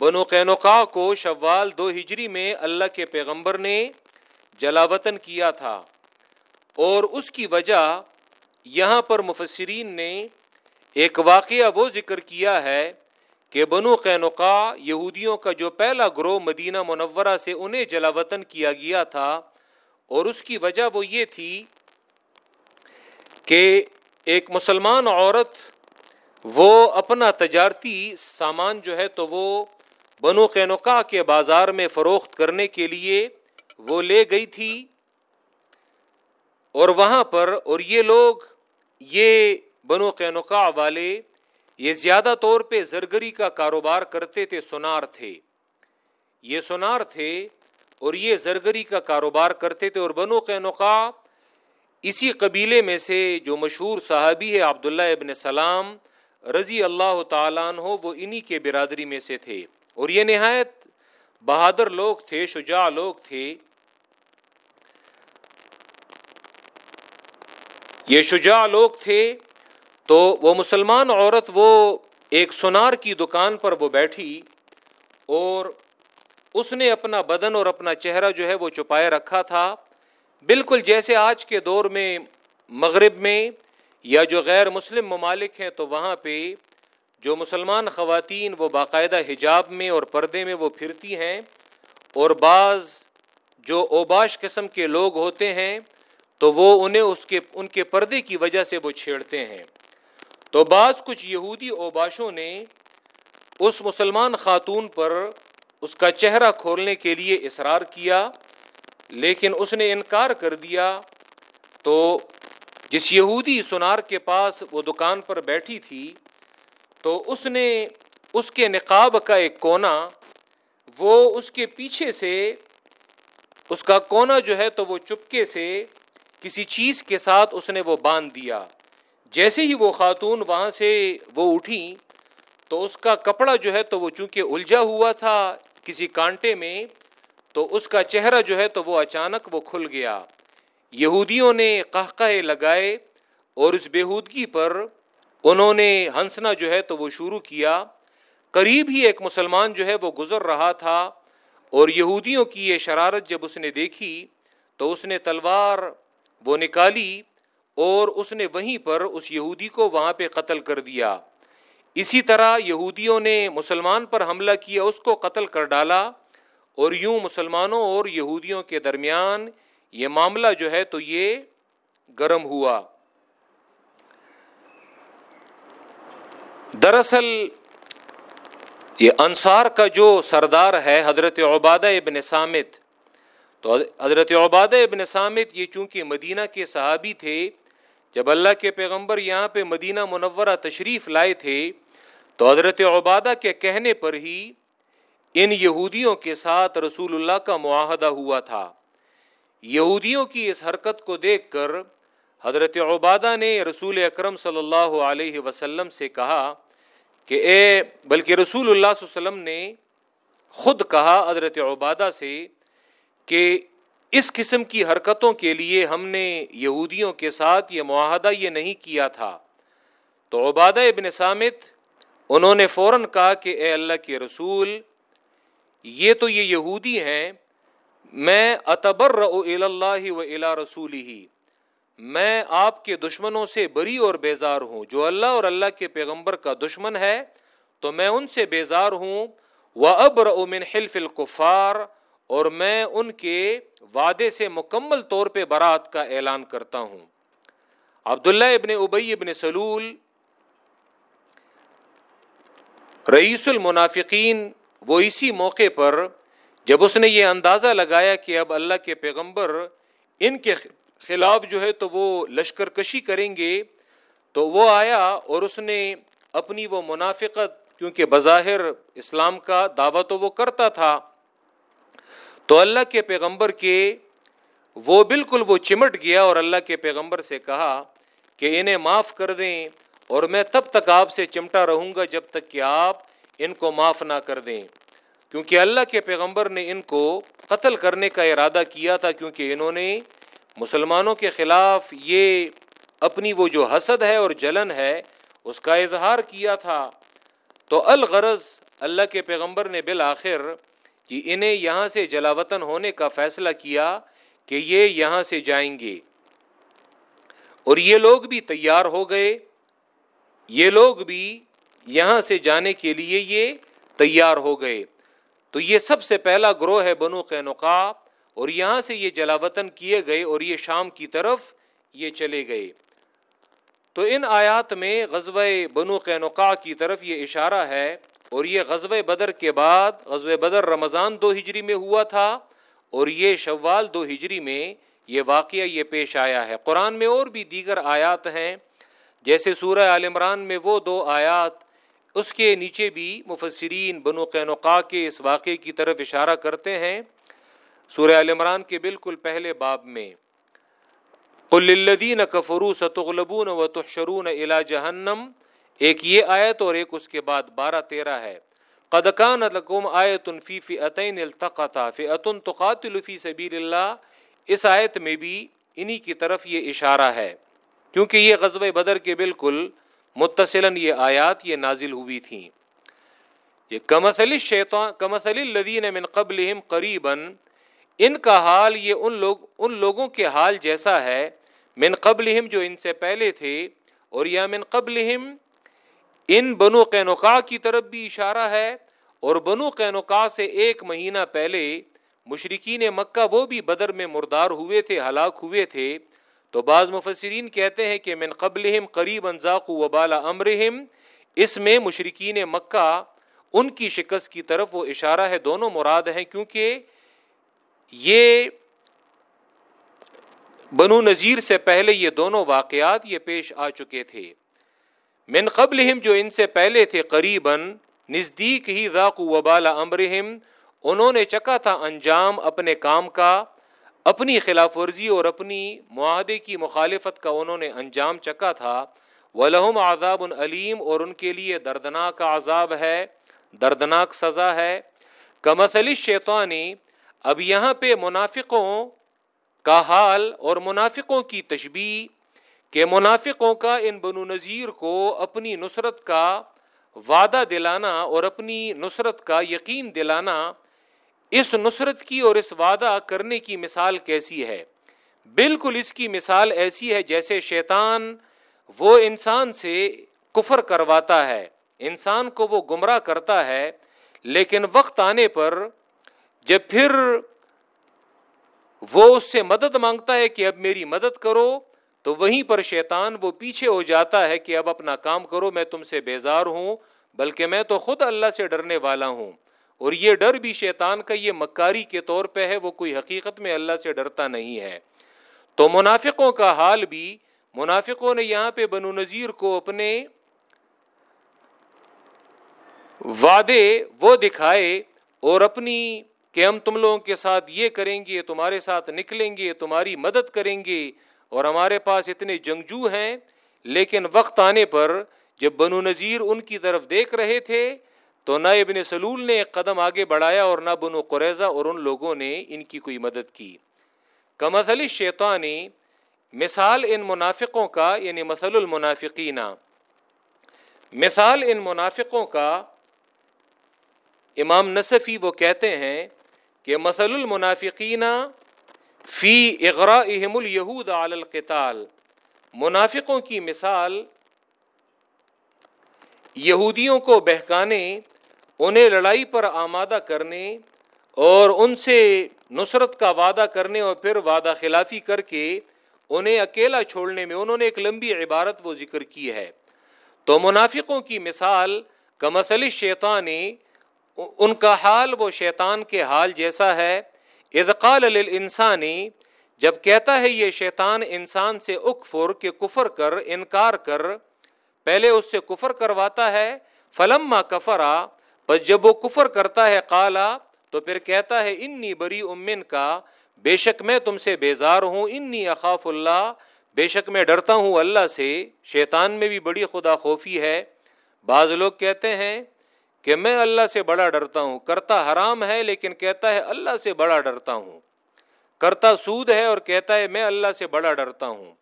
بنو قینوقا کو شوال دو ہجری میں اللہ کے پیغمبر نے جلاوطن کیا تھا اور اس کی وجہ یہاں پر مفسرین نے ایک واقعہ وہ ذکر کیا ہے کہ بنو قینوقا یہودیوں کا جو پہلا گروہ مدینہ منورہ سے انہیں جلاوطن کیا گیا تھا اور اس کی وجہ وہ یہ تھی کہ ایک مسلمان عورت وہ اپنا تجارتی سامان جو ہے تو وہ بنو قینوقا کے بازار میں فروخت کرنے کے لیے وہ لے گئی تھی اور وہاں پر، اور یہ لوگ، یہ بنو قینوقا والے، یہ زیادہ طور پہ زرگری کا کاروبار کرتے تھے، سونار تھے۔ یہ سونار تھے اور یہ زرگری کا کاروبار کرتے تھے۔ اور بنو قینوقا اسی قبیلے میں سے جو مشہور صحابی ہے، عبداللہ ابن سلام رضی اللہ تعالیٰ عنہ، وہ انہی کے برادری میں سے تھے۔ اور یہ نہایت بہادر لوگ تھے، شجاع لوگ تھے۔ یہ شجاع لوگ تھے تو وہ مسلمان عورت وہ ایک سونار کی دکان پر وہ بیٹھی اور اس نے اپنا بدن اور اپنا چہرہ جو ہے وہ چھپائے رکھا تھا۔ بالکل جیسے آج کے دور میں مغرب میں یا جو غیر مسلم ممالک ہیں تو وہاں پہ جو مسلمان خواتین وہ باقاعدہ حجاب میں اور پردے میں وہ پھرتی ہیں، اور بعض جو اوباش قسم کے لوگ ہوتے ہیں، تو وہ انہیں اس کے، ان کے پردے کی وجہ سے وہ چھیڑتے ہیں۔ تو بعض کچھ یہودی اوباشوں نے اس مسلمان خاتون پر اس کا چہرہ کھولنے کے لیے اصرار کیا، لیکن اس نے انکار کر دیا۔ تو جس یہودی سنار کے پاس وہ دکان پر بیٹھی تھی تو اس نے اس کے نقاب کا ایک کونا، وہ اس کے پیچھے سے، اس کا کونا جو ہے تو وہ چپکے سے کسی چیز کے ساتھ اس نے وہ باندھ دیا۔ جیسے ہی وہ خاتون وہاں سے وہ اٹھی، تو اس کا کپڑا جو ہے تو وہ چونکہ الجھا ہوا تھا کسی کانٹے میں، تو اس کا چہرہ جو ہے تو وہ اچانک وہ کھل گیا۔ یہودیوں نے قہقہ لگائے اور اس بےحودگی پر انہوں نے ہنسنا جو ہے تو وہ شروع کیا۔ قریب ہی ایک مسلمان جو ہے وہ گزر رہا تھا اور یہودیوں کی یہ شرارت جب اس نے دیکھی تو اس نے تلوار وہ نکالی اور اس نے وہیں پر اس یہودی کو وہاں پہ قتل کر دیا۔ اسی طرح یہودیوں نے مسلمان پر حملہ کیا، اس کو قتل کر ڈالا اور یوں مسلمانوں اور یہودیوں کے درمیان یہ معاملہ جو ہے تو یہ گرم ہوا۔ دراصل یہ انصار کا جو سردار ہے، حضرت عبادہ ابن سامت، تو حضرت عبادہ ابن سامت یہ چونکہ مدینہ کے صحابی تھے، جب اللہ کے پیغمبر یہاں پہ مدینہ منورہ تشریف لائے تھے، تو حضرت عبادہ کے کہنے پر ہی ان یہودیوں کے ساتھ رسول اللہ کا معاہدہ ہوا تھا۔ یہودیوں کی اس حرکت کو دیکھ کر حضرت عبادہ نے رسول اکرم صلی اللہ علیہ وسلم سے کہا کہ اے، بلکہ رسول اللہ صلی اللہ علیہ وسلم نے خود کہا حضرت عبادہ سے کہ اس قسم کی حرکتوں کے لیے ہم نے یہودیوں کے ساتھ یہ معاہدہ یہ نہیں کیا تھا۔ تو عبادہ ابن سامت، انہوں نے فوراً کہا کہ اے اللہ کے رسول، یہ تو یہ یہودی ہیں، میں اتبر اللہ و الا رسول ہی میں آپ کے دشمنوں سے بری اور بیزار ہوں۔ جو اللہ اور اللہ کے پیغمبر کا دشمن ہے، تو میں ان سے بیزار ہوں۔ وہ ابر امن حلف القفار اور میں ان کے وعدے سے مکمل طور پہ برات کا اعلان کرتا ہوں۔ عبداللہ ابن ابئی ابن سلول، رئیس المنافقین، وہ اسی موقع پر جب اس نے یہ اندازہ لگایا کہ اب اللہ کے پیغمبر ان کے خلاف جو ہے تو وہ لشکر کشی کریں گے۔ تو وہ آیا اور اس نے اپنی وہ منافقت، کیونکہ بظاہر اسلام کا دعویٰ تو وہ کرتا تھا۔ تو اللہ کے پیغمبر کے وہ بالکل وہ چمٹ گیا اور اللہ کے پیغمبر سے کہا کہ انہیں معاف کر دیں اور میں تب تک آپ سے چمٹا رہوں گا جب تک کہ آپ ان کو معاف نہ کر دیں۔ کیونکہ اللہ کے پیغمبر نے ان کو قتل کرنے کا ارادہ کیا تھا، کیونکہ انہوں نے مسلمانوں کے خلاف یہ اپنی وہ جو حسد ہے اور جلن ہے، اس کا اظہار کیا تھا۔ تو الغرض اللہ کے پیغمبر نے بالآخر کہ انہیں یہاں سے جلاوطن ہونے کا فیصلہ کیا کہ یہ یہاں سے جائیں گے۔ اور یہ لوگ بھی تیار ہو گئے۔ یہ لوگ بھی یہاں سے جانے کے لیے یہ تیار ہو گئے۔ تو یہ سب سے پہلا گروہ ہے بنو قینقا اور یہاں سے یہ جلاوطن کیے گئے اور یہ شام کی طرف یہ چلے گئے۔ تو ان آیات میں غزب بنو قینقا کی طرف یہ اشارہ ہے اور یہ غزب بدر کے بعد غزب بدر رمضان دو ہجری میں ہوا تھا اور یہ شوال دو ہجری میں یہ واقعہ یہ پیش آیا ہے۔ قرآن میں اور بھی دیگر آیات ہیں، جیسے سورہ عال عمران میں وہ دو آیات، اس کے نیچے بھی مفسرین بنو قینقا کے اس واقعے کی طرف اشارہ کرتے ہیں۔ سورہ عمران کے بالکل پہلے باب میں، قل للذین کفروا ستغلبون وتحشرون الى جہنم ایک یہ آیت اور ایک اس کے بعد بارہ تیرہ ہے۔ قد كانت لكم آیت فی فئتین التقطا فئت تقاتل فی سبیل اللہ اس آیت میں بھی انہی کی طرف یہ اشارہ ہے۔ کیونکہ یہ غزوہ بدر کے بالکل متصلاً یہ آیات یہ نازل ہوئی تھیں یہ کمسلی شیطان کمسلی الذین من قبلہم قریباً ان کا حال یہ ان لوگ، ان لوگوں کے حال جیسا ہے، من قبلہم جو ان سے پہلے تھے، اور یا من قبلہم، ان بنو قینقا کی طرف بھی اشارہ ہے، اور بنو قینقا سے ایک مہینہ پہلے مشرقین مکہ وہ بھی بدر میں مردار ہوئے تھے، ہلاک ہوئے تھے۔ تو بعض مفسرین کہتے ہیں کہ من قبلہم قریب انزاق و بالا امرہم، اس میں مشرقین مکہ ان کی شکست کی طرف وہ اشارہ ہے، دونوں مراد ہیں کیونکہ یہ بنو نذیر سے پہلے یہ دونوں واقعات یہ پیش آ چکے تھے۔ من قبل جو ان سے پہلے تھے قریب نزدیک ہی ذاق وبال امرہم، انہوں نے چکا تھا انجام اپنے کام کا، اپنی خلاف ورزی اور اپنی معاہدے کی مخالفت کا انہوں نے انجام چکا تھا۔ وہ لہم عذاب علیم اور ان کے لیے دردناک عذاب ہے، دردناک سزا ہے۔ کمسلی شیطانی اب یہاں پہ منافقوں کا حال اور منافقوں کی تشبیح کہ منافقوں کا ان بنو نذیر کو اپنی نصرت کا وعدہ دلانا اور اپنی نصرت کا یقین دلانا اس نصرت کی اور اس وعدہ کرنے کی مثال کیسی ہے؟ بالکل اس کی مثال ایسی ہے جیسے شیطان وہ انسان سے کفر کرواتا ہے، انسان کو وہ گمراہ کرتا ہے، لیکن وقت آنے پر جب پھر وہ اس سے مدد مانگتا ہے کہ اب میری مدد کرو، تو وہیں پر شیطان وہ پیچھے ہو جاتا ہے کہ اب اپنا کام کرو، میں تم سے بیزار ہوں، بلکہ میں تو خود اللہ سے ڈرنے والا ہوں۔ اور یہ ڈر بھی شیطان کا یہ مکاری کے طور پہ ہے، وہ کوئی حقیقت میں اللہ سے ڈرتا نہیں ہے۔ تو منافقوں کا حال بھی، منافقوں نے یہاں پہ بنو نذیر کو اپنے وعدے وہ دکھائے اور اپنی کہ ہم تم لوگوں کے ساتھ یہ کریں گے، تمہارے ساتھ نکلیں گے، تمہاری مدد کریں گے، اور ہمارے پاس اتنے جنگجو ہیں۔ لیکن وقت آنے پر جب بنو نذیر ان کی طرف دیکھ رہے تھے، تو نہ ابن سلول نے ایک قدم آگے بڑھایا اور نہ بنو قریضہ اور ان لوگوں نے ان کی کوئی مدد کی۔ کمثلی شیطانی مثال ان منافقوں کا یعنی مثل المنافقین۔ مثال ان منافقوں کا، امام نصفی وہ کہتے ہیں کہ مثل المنافقین فی اغرا احم الہود القتال۔ منافقوں کی مثال، یہودیوں کو بہکانے، انہیں لڑائی پر آمادہ کرنے اور ان سے نصرت کا وعدہ کرنے اور پھر وعدہ خلافی کر کے انہیں اکیلا چھوڑنے میں انہوں نے ایک لمبی عبارت وہ ذکر کی ہے۔ تو منافقوں کی مثال کا مسل شیطانی ان کا حال وہ شیطان کے حال جیسا ہے۔ ادقال انسانی جب کہتا ہے یہ شیطان انسان سے اکفر کے کفر کر، انکار کر، پہلے اس سے کفر کرواتا ہے، فلما کفرا بس جب وہ کفر کرتا ہے کالا تو پھر کہتا ہے، انی بری امن کا بے شک میں تم سے بیزار ہوں، انی اخاف اللہ، بے شک میں ڈرتا ہوں اللہ سے، شیطان میں بھی بڑی خدا خوفی ہے۔ بعض لوگ کہتے ہیں کہ میں اللہ سے بڑا ڈرتا ہوں، کرتا حرام ہے لیکن کہتا ہے اللہ سے بڑا ڈرتا ہوں۔ کرتا سود ہے اور کہتا ہے میں اللہ سے بڑا ڈرتا ہوں۔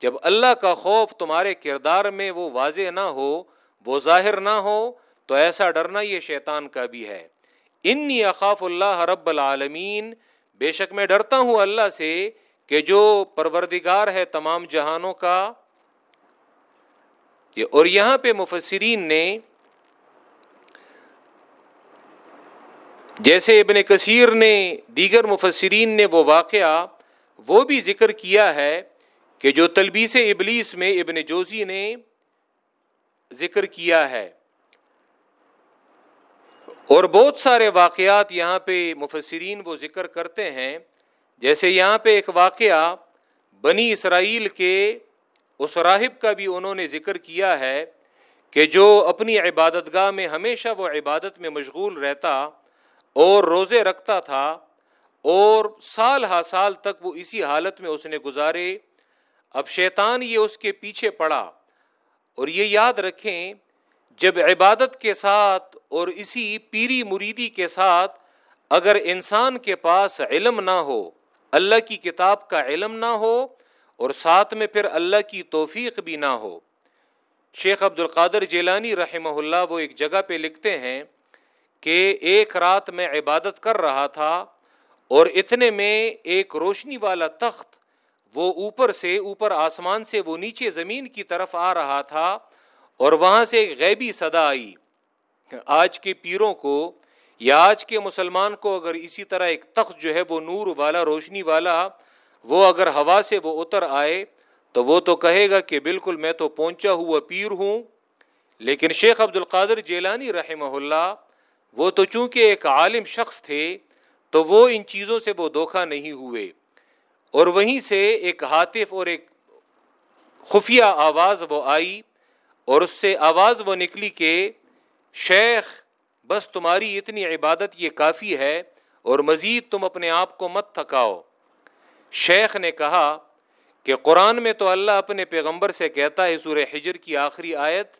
جب اللہ کا خوف تمہارے کردار میں وہ واضح نہ ہو، وہ ظاہر نہ ہو، تو ایسا ڈرنا یہ شیطان کا بھی ہے۔ انی اخاف اللہ رب العالمین۔ بے شک میں ڈرتا ہوں اللہ سے کہ جو پروردگار ہے تمام جہانوں کا۔ اور یہاں پہ مفسرین نے جیسے ابن کثیر نے، دیگر مفسرین نے وہ واقعہ وہ بھی ذکر کیا ہے کہ جو تلبیس ابلیس میں ابن جوزی نے ذکر کیا ہے۔ اور بہت سارے واقعات یہاں پہ مفسرین وہ ذکر کرتے ہیں۔ جیسے یہاں پہ ایک واقعہ بنی اسرائیل کے اس راہب کا بھی انہوں نے ذکر کیا ہے کہ جو اپنی عبادت گاہ میں ہمیشہ وہ عبادت میں مشغول رہتا اور روزے رکھتا تھا اور سال ہا سال تک وہ اسی حالت میں اس نے گزارے۔ اب شیطان یہ اس کے پیچھے پڑا۔ اور یہ یاد رکھیں، جب عبادت کے ساتھ اور اسی پیری مریدی کے ساتھ اگر انسان کے پاس علم نہ ہو، اللہ کی کتاب کا علم نہ ہو اور ساتھ میں پھر اللہ کی توفیق بھی نہ ہو۔ شیخ عبد القادر جیلانی رحمہ اللہ وہ ایک جگہ پہ لکھتے ہیں کہ ایک رات میں عبادت کر رہا تھا اور اتنے میں ایک روشنی والا تخت وہ اوپر سے اوپر آسمان سے وہ نیچے زمین کی طرف آ رہا تھا اور وہاں سے ایک غیبی صدا آئی۔ آج کے پیروں کو یا آج کے مسلمان کو اگر اسی طرح ایک تخت جو ہے وہ نور والا، روشنی والا وہ اگر ہوا سے وہ اتر آئے تو وہ تو کہے گا کہ بالکل میں تو پہنچا ہوا پیر ہوں۔ لیکن شیخ عبد القادر جیلانی رحمہ اللہ وہ تو چونکہ ایک عالم شخص تھے، تو وہ ان چیزوں سے وہ دھوکھا نہیں ہوئے۔ اور وہیں سے ایک ہاتف اور ایک خفیہ آواز وہ آئی اور اس سے آواز وہ نکلی کہ، شیخ، بس تمہاری اتنی عبادت یہ کافی ہے اور مزید تم اپنے آپ کو مت تھکاؤ۔ شیخ نے کہا کہ قرآن میں تو اللہ اپنے پیغمبر سے کہتا ہے، سورہ حجر کی آخری آیت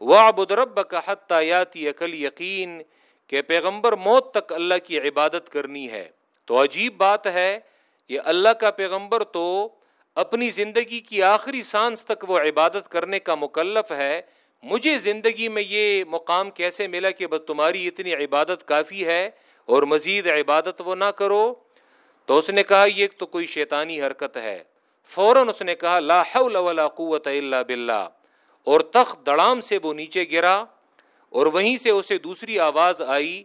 وہ بدرب کا حتیاتی عقل یقین کہ پیغمبر موت تک اللہ کی عبادت کرنی ہے۔ تو عجیب بات ہے کہ اللہ کا پیغمبر تو اپنی زندگی کی آخری سانس تک وہ عبادت کرنے کا مکلف ہے۔ مجھے زندگی میں یہ مقام کیسے ملا کہ بس تمہاری اتنی عبادت کافی ہے اور مزید عبادت وہ نہ کرو؟ تو اس نے کہا، یہ تو کوئی شیطانی حرکت ہے۔ فوراً اس نے کہا، لا حول ولا قوت الا باللہ۔ اور تخت دڑام سے وہ نیچے گرا۔ اور وہیں سے اسے دوسری آواز آئی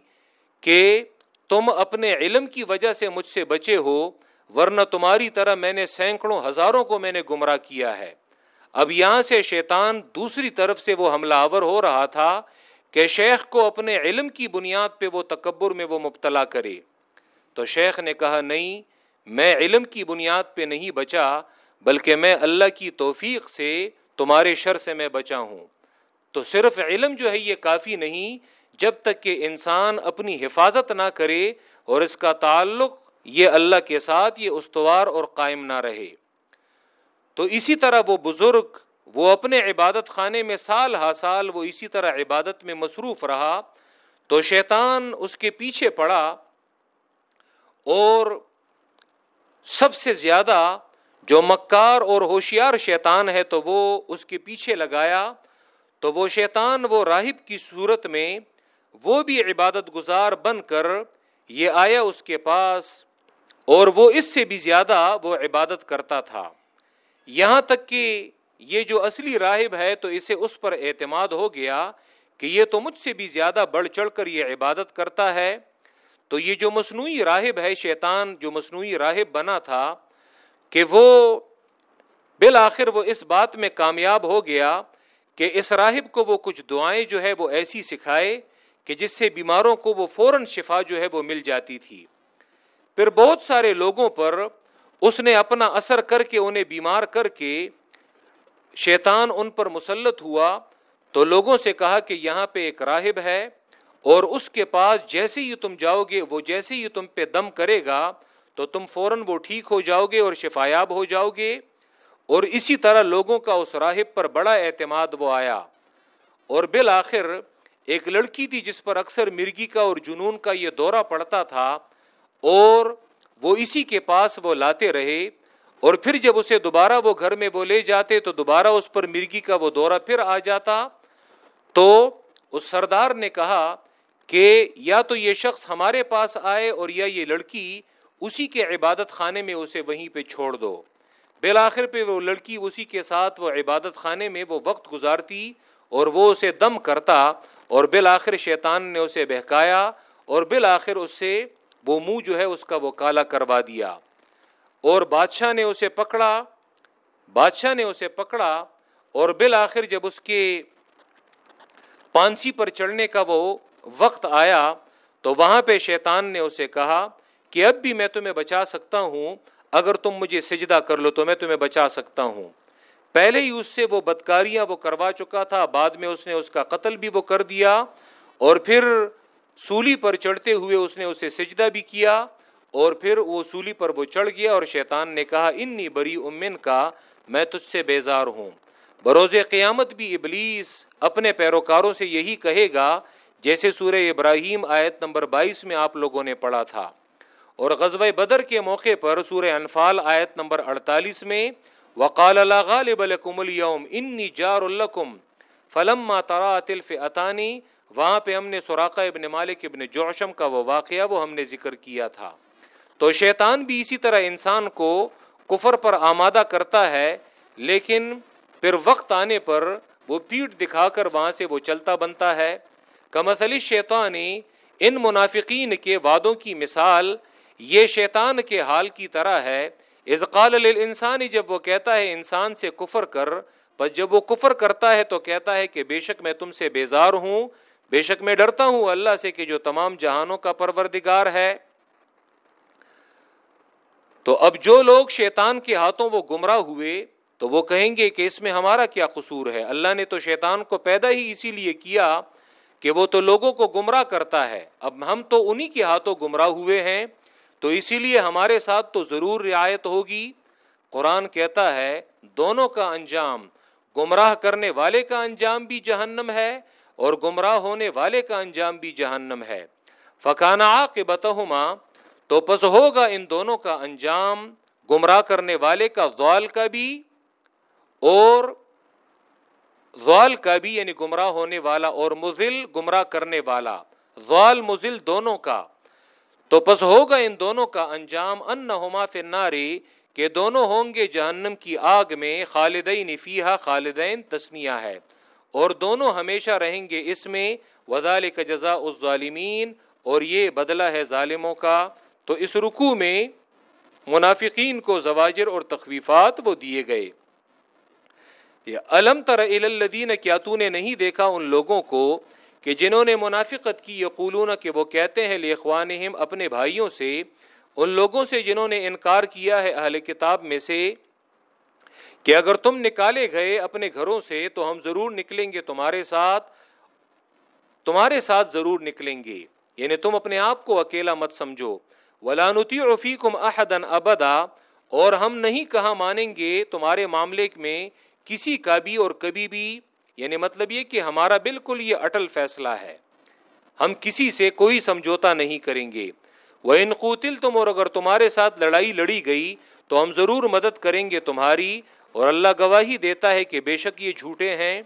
کہ تم اپنے علم کی وجہ سے مجھ سے بچے ہو، ورنہ تمہاری طرح میں نے سینکڑوں ہزاروں کو میں نے گمراہ کیا ہے۔ اب یہاں سے شیطان دوسری طرف سے وہ حملہ آور ہو رہا تھا کہ شیخ کو اپنے علم کی بنیاد پہ وہ تکبر میں وہ مبتلا کرے۔ تو شیخ نے کہا، نہیں، میں علم کی بنیاد پہ نہیں بچا، بلکہ میں اللہ کی توفیق سے تمہارے شر سے میں بچا ہوں۔ تو صرف علم جو ہے یہ کافی نہیں، جب تک کہ انسان اپنی حفاظت نہ کرے اور اس کا تعلق یہ اللہ کے ساتھ یہ استوار اور قائم نہ رہے۔ تو اسی طرح وہ بزرگ وہ اپنے عبادت خانے میں سال ہا سال وہ اسی طرح عبادت میں مصروف رہا، تو شیطان اس کے پیچھے پڑا اور سب سے زیادہ جو مکار اور ہوشیار شیطان ہے تو وہ اس کے پیچھے لگایا تو وہ شیطان وہ راہب کی صورت میں وہ بھی عبادت گزار بن کر یہ آیا اس کے پاس اور وہ اس سے بھی زیادہ وہ عبادت کرتا تھا۔ یہاں تک کہ یہ جو اصلی راہب ہے تو اسے اس پر اعتماد ہو گیا کہ یہ تو مجھ سے بھی زیادہ بڑھ چڑھ کر یہ عبادت کرتا ہے۔ تو یہ جو مصنوعی راہب ہے شیطان جو مصنوعی راہب بنا تھا کہ وہ بالآخر وہ اس بات میں کامیاب ہو گیا کہ اس راہب کو وہ کچھ دعائیں جو ہے وہ ایسی سکھائے کہ جس سے بیماروں کو وہ فوراً شفا جو ہے وہ مل جاتی تھی۔ پھر بہت سارے لوگوں پر اس نے اپنا اثر کر کے انہیں بیمار کر کے شیطان ان پر مسلط ہوا تو لوگوں سے کہا کہ یہاں پہ ایک راہب ہے اور اس کے پاس جیسے ہی تم جاؤ گے، وہ جیسے ہی تم پہ دم کرے گا تو تم فوراً وہ ٹھیک ہو جاؤ گے اور شفایاب ہو جاؤ گے۔ اور اسی طرح لوگوں کا اس راہب پر بڑا اعتماد وہ آیا۔ اور بالآخر ایک لڑکی تھی جس پر اکثر مرگی کا اور جنون کا یہ دورہ پڑتا تھا اور وہ اسی کے پاس وہ لاتے رہے اور پھر جب اسے دوبارہ وہ گھر میں وہ لے جاتے تو دوبارہ اس پر مرگی کا وہ دورہ پھر آ جاتا۔ تو اس سردار نے کہا کہ یا تو یہ شخص ہمارے پاس آئے اور یا یہ لڑکی اسی کے عبادت خانے میں اسے وہیں پہ چھوڑ دو۔ بالآخر پہ وہ لڑکی اسی کے ساتھ وہ عبادت خانے میں وہ وقت گزارتی اور وہ اسے دم کرتا اور بالآخر شیطان نے اسے بہکایا اور بالآخر اس سے وہ منہ جو ہے اس کا وہ کالا کروا دیا اور بادشاہ نے اسے پکڑا، بادشاہ نے اسے پکڑا اور بالآخر جب اس کے پانسی پر چڑھنے کا وہ وقت آیا تو وہاں پہ شیطان نے اسے کہا کہ اب بھی میں تمہیں بچا سکتا ہوں اگر تم مجھے سجدہ کر لو تو میں تمہیں بچا سکتا ہوں۔ پہلے ہی اس سے وہ بدکاریاں وہ کروا چکا تھا، بعد میں اس نے اس کا قتل بھی وہ کر دیا اور پھر سولی پر چڑھتے ہوئے اس نے اسے سجدہ بھی کیا اور پھر وہ سولی پر وہ چڑھ گیا اور شیطان نے کہا، انی بری امن کا میں تجھ سے بیزار ہوں۔ بروز قیامت بھی ابلیس اپنے پیروکاروں سے یہی کہے گا جیسے سورہ ابراہیم آیت نمبر بائیس میں آپ لوگوں نے پڑھا تھا۔ اور غزوہ بدر کے موقع پر سورہ انفال آیت نمبر اڑتالیس میں وقال اللہ غالب لکم اليوم انی جار لکم فلما ترات الفئتانی وہاں پہ ہم نے سوراقہ ابن مالک ابن جوشم کا وہ واقعہ وہ ہم نے ذکر کیا تھا۔ تو شیطان بھی اسی طرح انسان کو کفر پر آمادہ کرتا ہے، لیکن پھر وقت آنے پر وہ پیٹ دکھا کر وہاں سے وہ چلتا بنتا ہے۔ کمسلی شیطانی ان منافقین کے وعدوں کی مثال یہ شیطان کے حال کی طرح ہے۔ ازقال انسانی جب وہ کہتا ہے انسان سے کفر کر، بس جب وہ کفر کرتا ہے تو کہتا ہے کہ بے شک میں تم سے بیزار ہوں، بے شک میں ڈرتا ہوں اللہ سے کہ جو تمام جہانوں کا پروردگار ہے۔ تو اب جو لوگ شیطان کے ہاتھوں وہ گمراہ ہوئے، تو وہ کہیں گے کہ اس میں ہمارا کیا قصور ہے؟ اللہ نے تو شیطان کو پیدا ہی اسی لیے کیا کہ وہ تو لوگوں کو گمراہ کرتا ہے۔ اب ہم تو انہی کے ہاتھوں گمراہ ہوئے ہیں۔ تو اسی لیے ہمارے ساتھ تو ضرور رعایت ہوگی۔ قرآن کہتا ہے، دونوں کا انجام، گمراہ کرنے والے کا انجام بھی جہنم ہے اور گمراہ ہونے والے کا انجام بھی جہنم ہے۔ فکانا کے بتہما تو پس ہوگا ان دونوں کا انجام، گمراہ کرنے والے کا غال کا بھی اور غال کا بھی یعنی گمراہ ہونے والا اور مزل گمراہ کرنے والا۔ غال مزل دونوں کا۔ تو پس ہوگا ان دونوں کا انجام ان نہ فناری کہ دونوں ہوں گے جہنم کی آگ میں، خالدین فیحا خالدین تسنیا ہے۔ اور دونوں ہمیشہ رہیں گے اس میں وزال کا جزا ظالمین اور یہ بدلہ ہے ظالموں کا۔ تو اس رکو میں منافقین کو زواجر اور تخویفات وہ دیے گئے۔ یہ علم تر الدین کیا تو نے نہیں دیکھا ان لوگوں کو کہ جنہوں نے منافقت کی، یقولون کہ وہ کہتے ہیں لیخوانہم اپنے بھائیوں سے، ان لوگوں سے جنہوں نے انکار کیا ہے اہل کتاب میں سے کہ اگر تم نکالے گئے اپنے گھروں سے تو ہم ضرور نکلیں گے تمہارے ساتھ تمہارے ساتھ ضرور نکلیں گے۔ یعنی تم اپنے آپ کو اکیلا مت سمجھو۔ ولانتی رفیقم احدن ابدا اور ہم نہیں کہا مانیں گے تمہارے معاملے میں کسی کا بھی اور کبھی بھی یعنی مطلب یہ کہ ہمارا بالکل یہ اٹل فیصلہ ہے۔ ہم کسی سے کوئی سمجھوتا نہیں کریں گے۔ وہ ان قوتل تم اور اگر تمہارے ساتھ لڑائی لڑی گئی تو ہم ضرور مدد کریں گے تمہاری اور اللہ گواہی دیتا ہے کہ بے شک یہ جھوٹے ہیں۔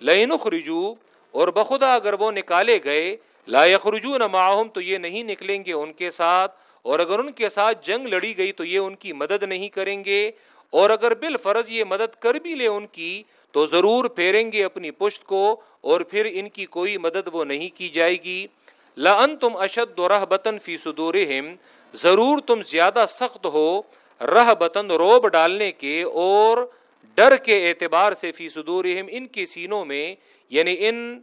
لین خرجو اور بخدا اگر وہ نکالے گئے، لا خرجو نہ معاہم تو یہ نہیں نکلیں گے ان کے ساتھ۔ اور اگر ان کے ساتھ جنگ لڑی گئی تو یہ ان کی مدد نہیں کریں گے۔ اور اگر بال فرض یہ مدد کر بھی لے ان کی تو ضرور پھیریں گے اپنی پشت کو اور پھر ان کی کوئی مدد وہ نہیں کی جائے گی۔ لن تم اشد و رہ بتن فی سدور ضرور تم زیادہ سخت ہو رہ بتن روب ڈالنے کے اور ڈر کے اعتبار سے فی صدور ان کے سینوں میں یعنی ان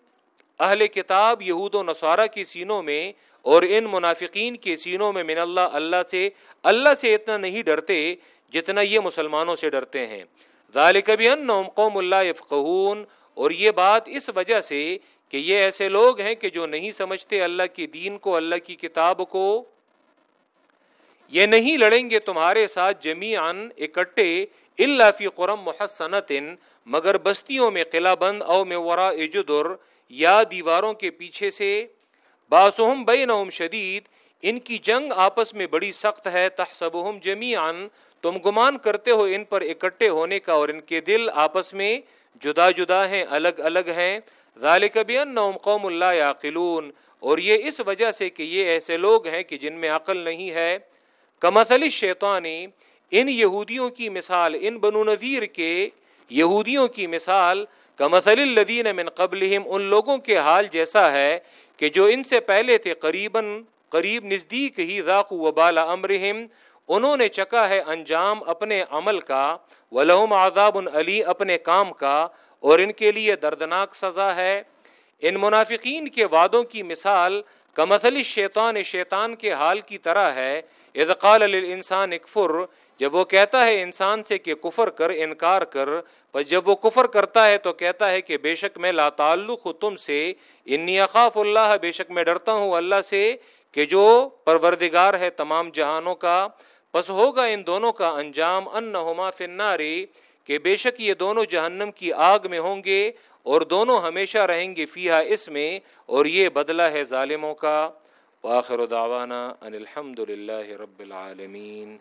اہل کتاب یہود و نصارہ کے سینوں میں اور ان منافقین کے سینوں میں من اللہ اللہ سے اللہ سے اتنا نہیں ڈرتے جتنا یہ مسلمانوں سے ڈرتے ہیں۔ ذالک بانہم قوم اللہ یفقہون، اور یہ بات اس وجہ سے کہ یہ ایسے لوگ ہیں کہ جو نہیں سمجھتے اللہ کی دین کو، اللہ کی کتاب کو۔ یہ نہیں لڑیں گے تمہارے ساتھ جمیعن اکٹھے اللہ فی قرم محسنت مگر بستیوں میں قلعہ بند او میں ورا جدر یا دیواروں کے پیچھے سے۔ باسہم بینہم شدید، ان کی جنگ آپس میں بڑی سخت ہے، تحسبہم جمیعن تم گمان کرتے ہو ان پر اکٹھے ہونے کا اور ان کے دل آپس میں جدا جدا ہیں، الگ الگ ہیں۔ ذالک بانہم قوم اللہ یعقلون اور یہ اس وجہ سے کہ یہ ایسے لوگ ہیں کہ جن میں عقل نہیں ہے۔ کمثل شیطانی ان یہودیوں کی مثال، ان بنو نذیر کے یہودیوں کی مثال، کمثل الذین من قبلہم، ان لوگوں کے حال جیسا ہے کہ جو ان سے پہلے تھے، قریباً، قریب نزدیک ہی ذاق وبال امرہم۔ انہوں نے چکا ہے انجام اپنے عمل کا ولہم عذاب علی اپنے کام کا، اور ان کے لیے دردناک سزا ہے۔ ان منافقین کے وعدوں کی مثال کمثل شیطان شیطان کے حال کی طرح ہے۔ اذ قال للانسان اکفر جب وہ کہتا ہے انسان سے کہ کفر کر، انکار کر، پر جب وہ کفر کرتا ہے تو کہتا ہے کہ بے شک میں لا تعلق ہوں تم سے، انی اخاف اللہ، بے شک میں ڈرتا ہوں اللہ سے کہ جو پروردگار ہے تمام جہانوں کا۔ پس ہوگا ان دونوں کا انجام انہما فی الناری کہ بے شک یہ دونوں جہنم کی آگ میں ہوں گے اور دونوں ہمیشہ رہیں گے فیہا اس میں اور یہ بدلہ ہے ظالموں کا۔ واخر دعوانا ان الحمد للہ رب العالمین۔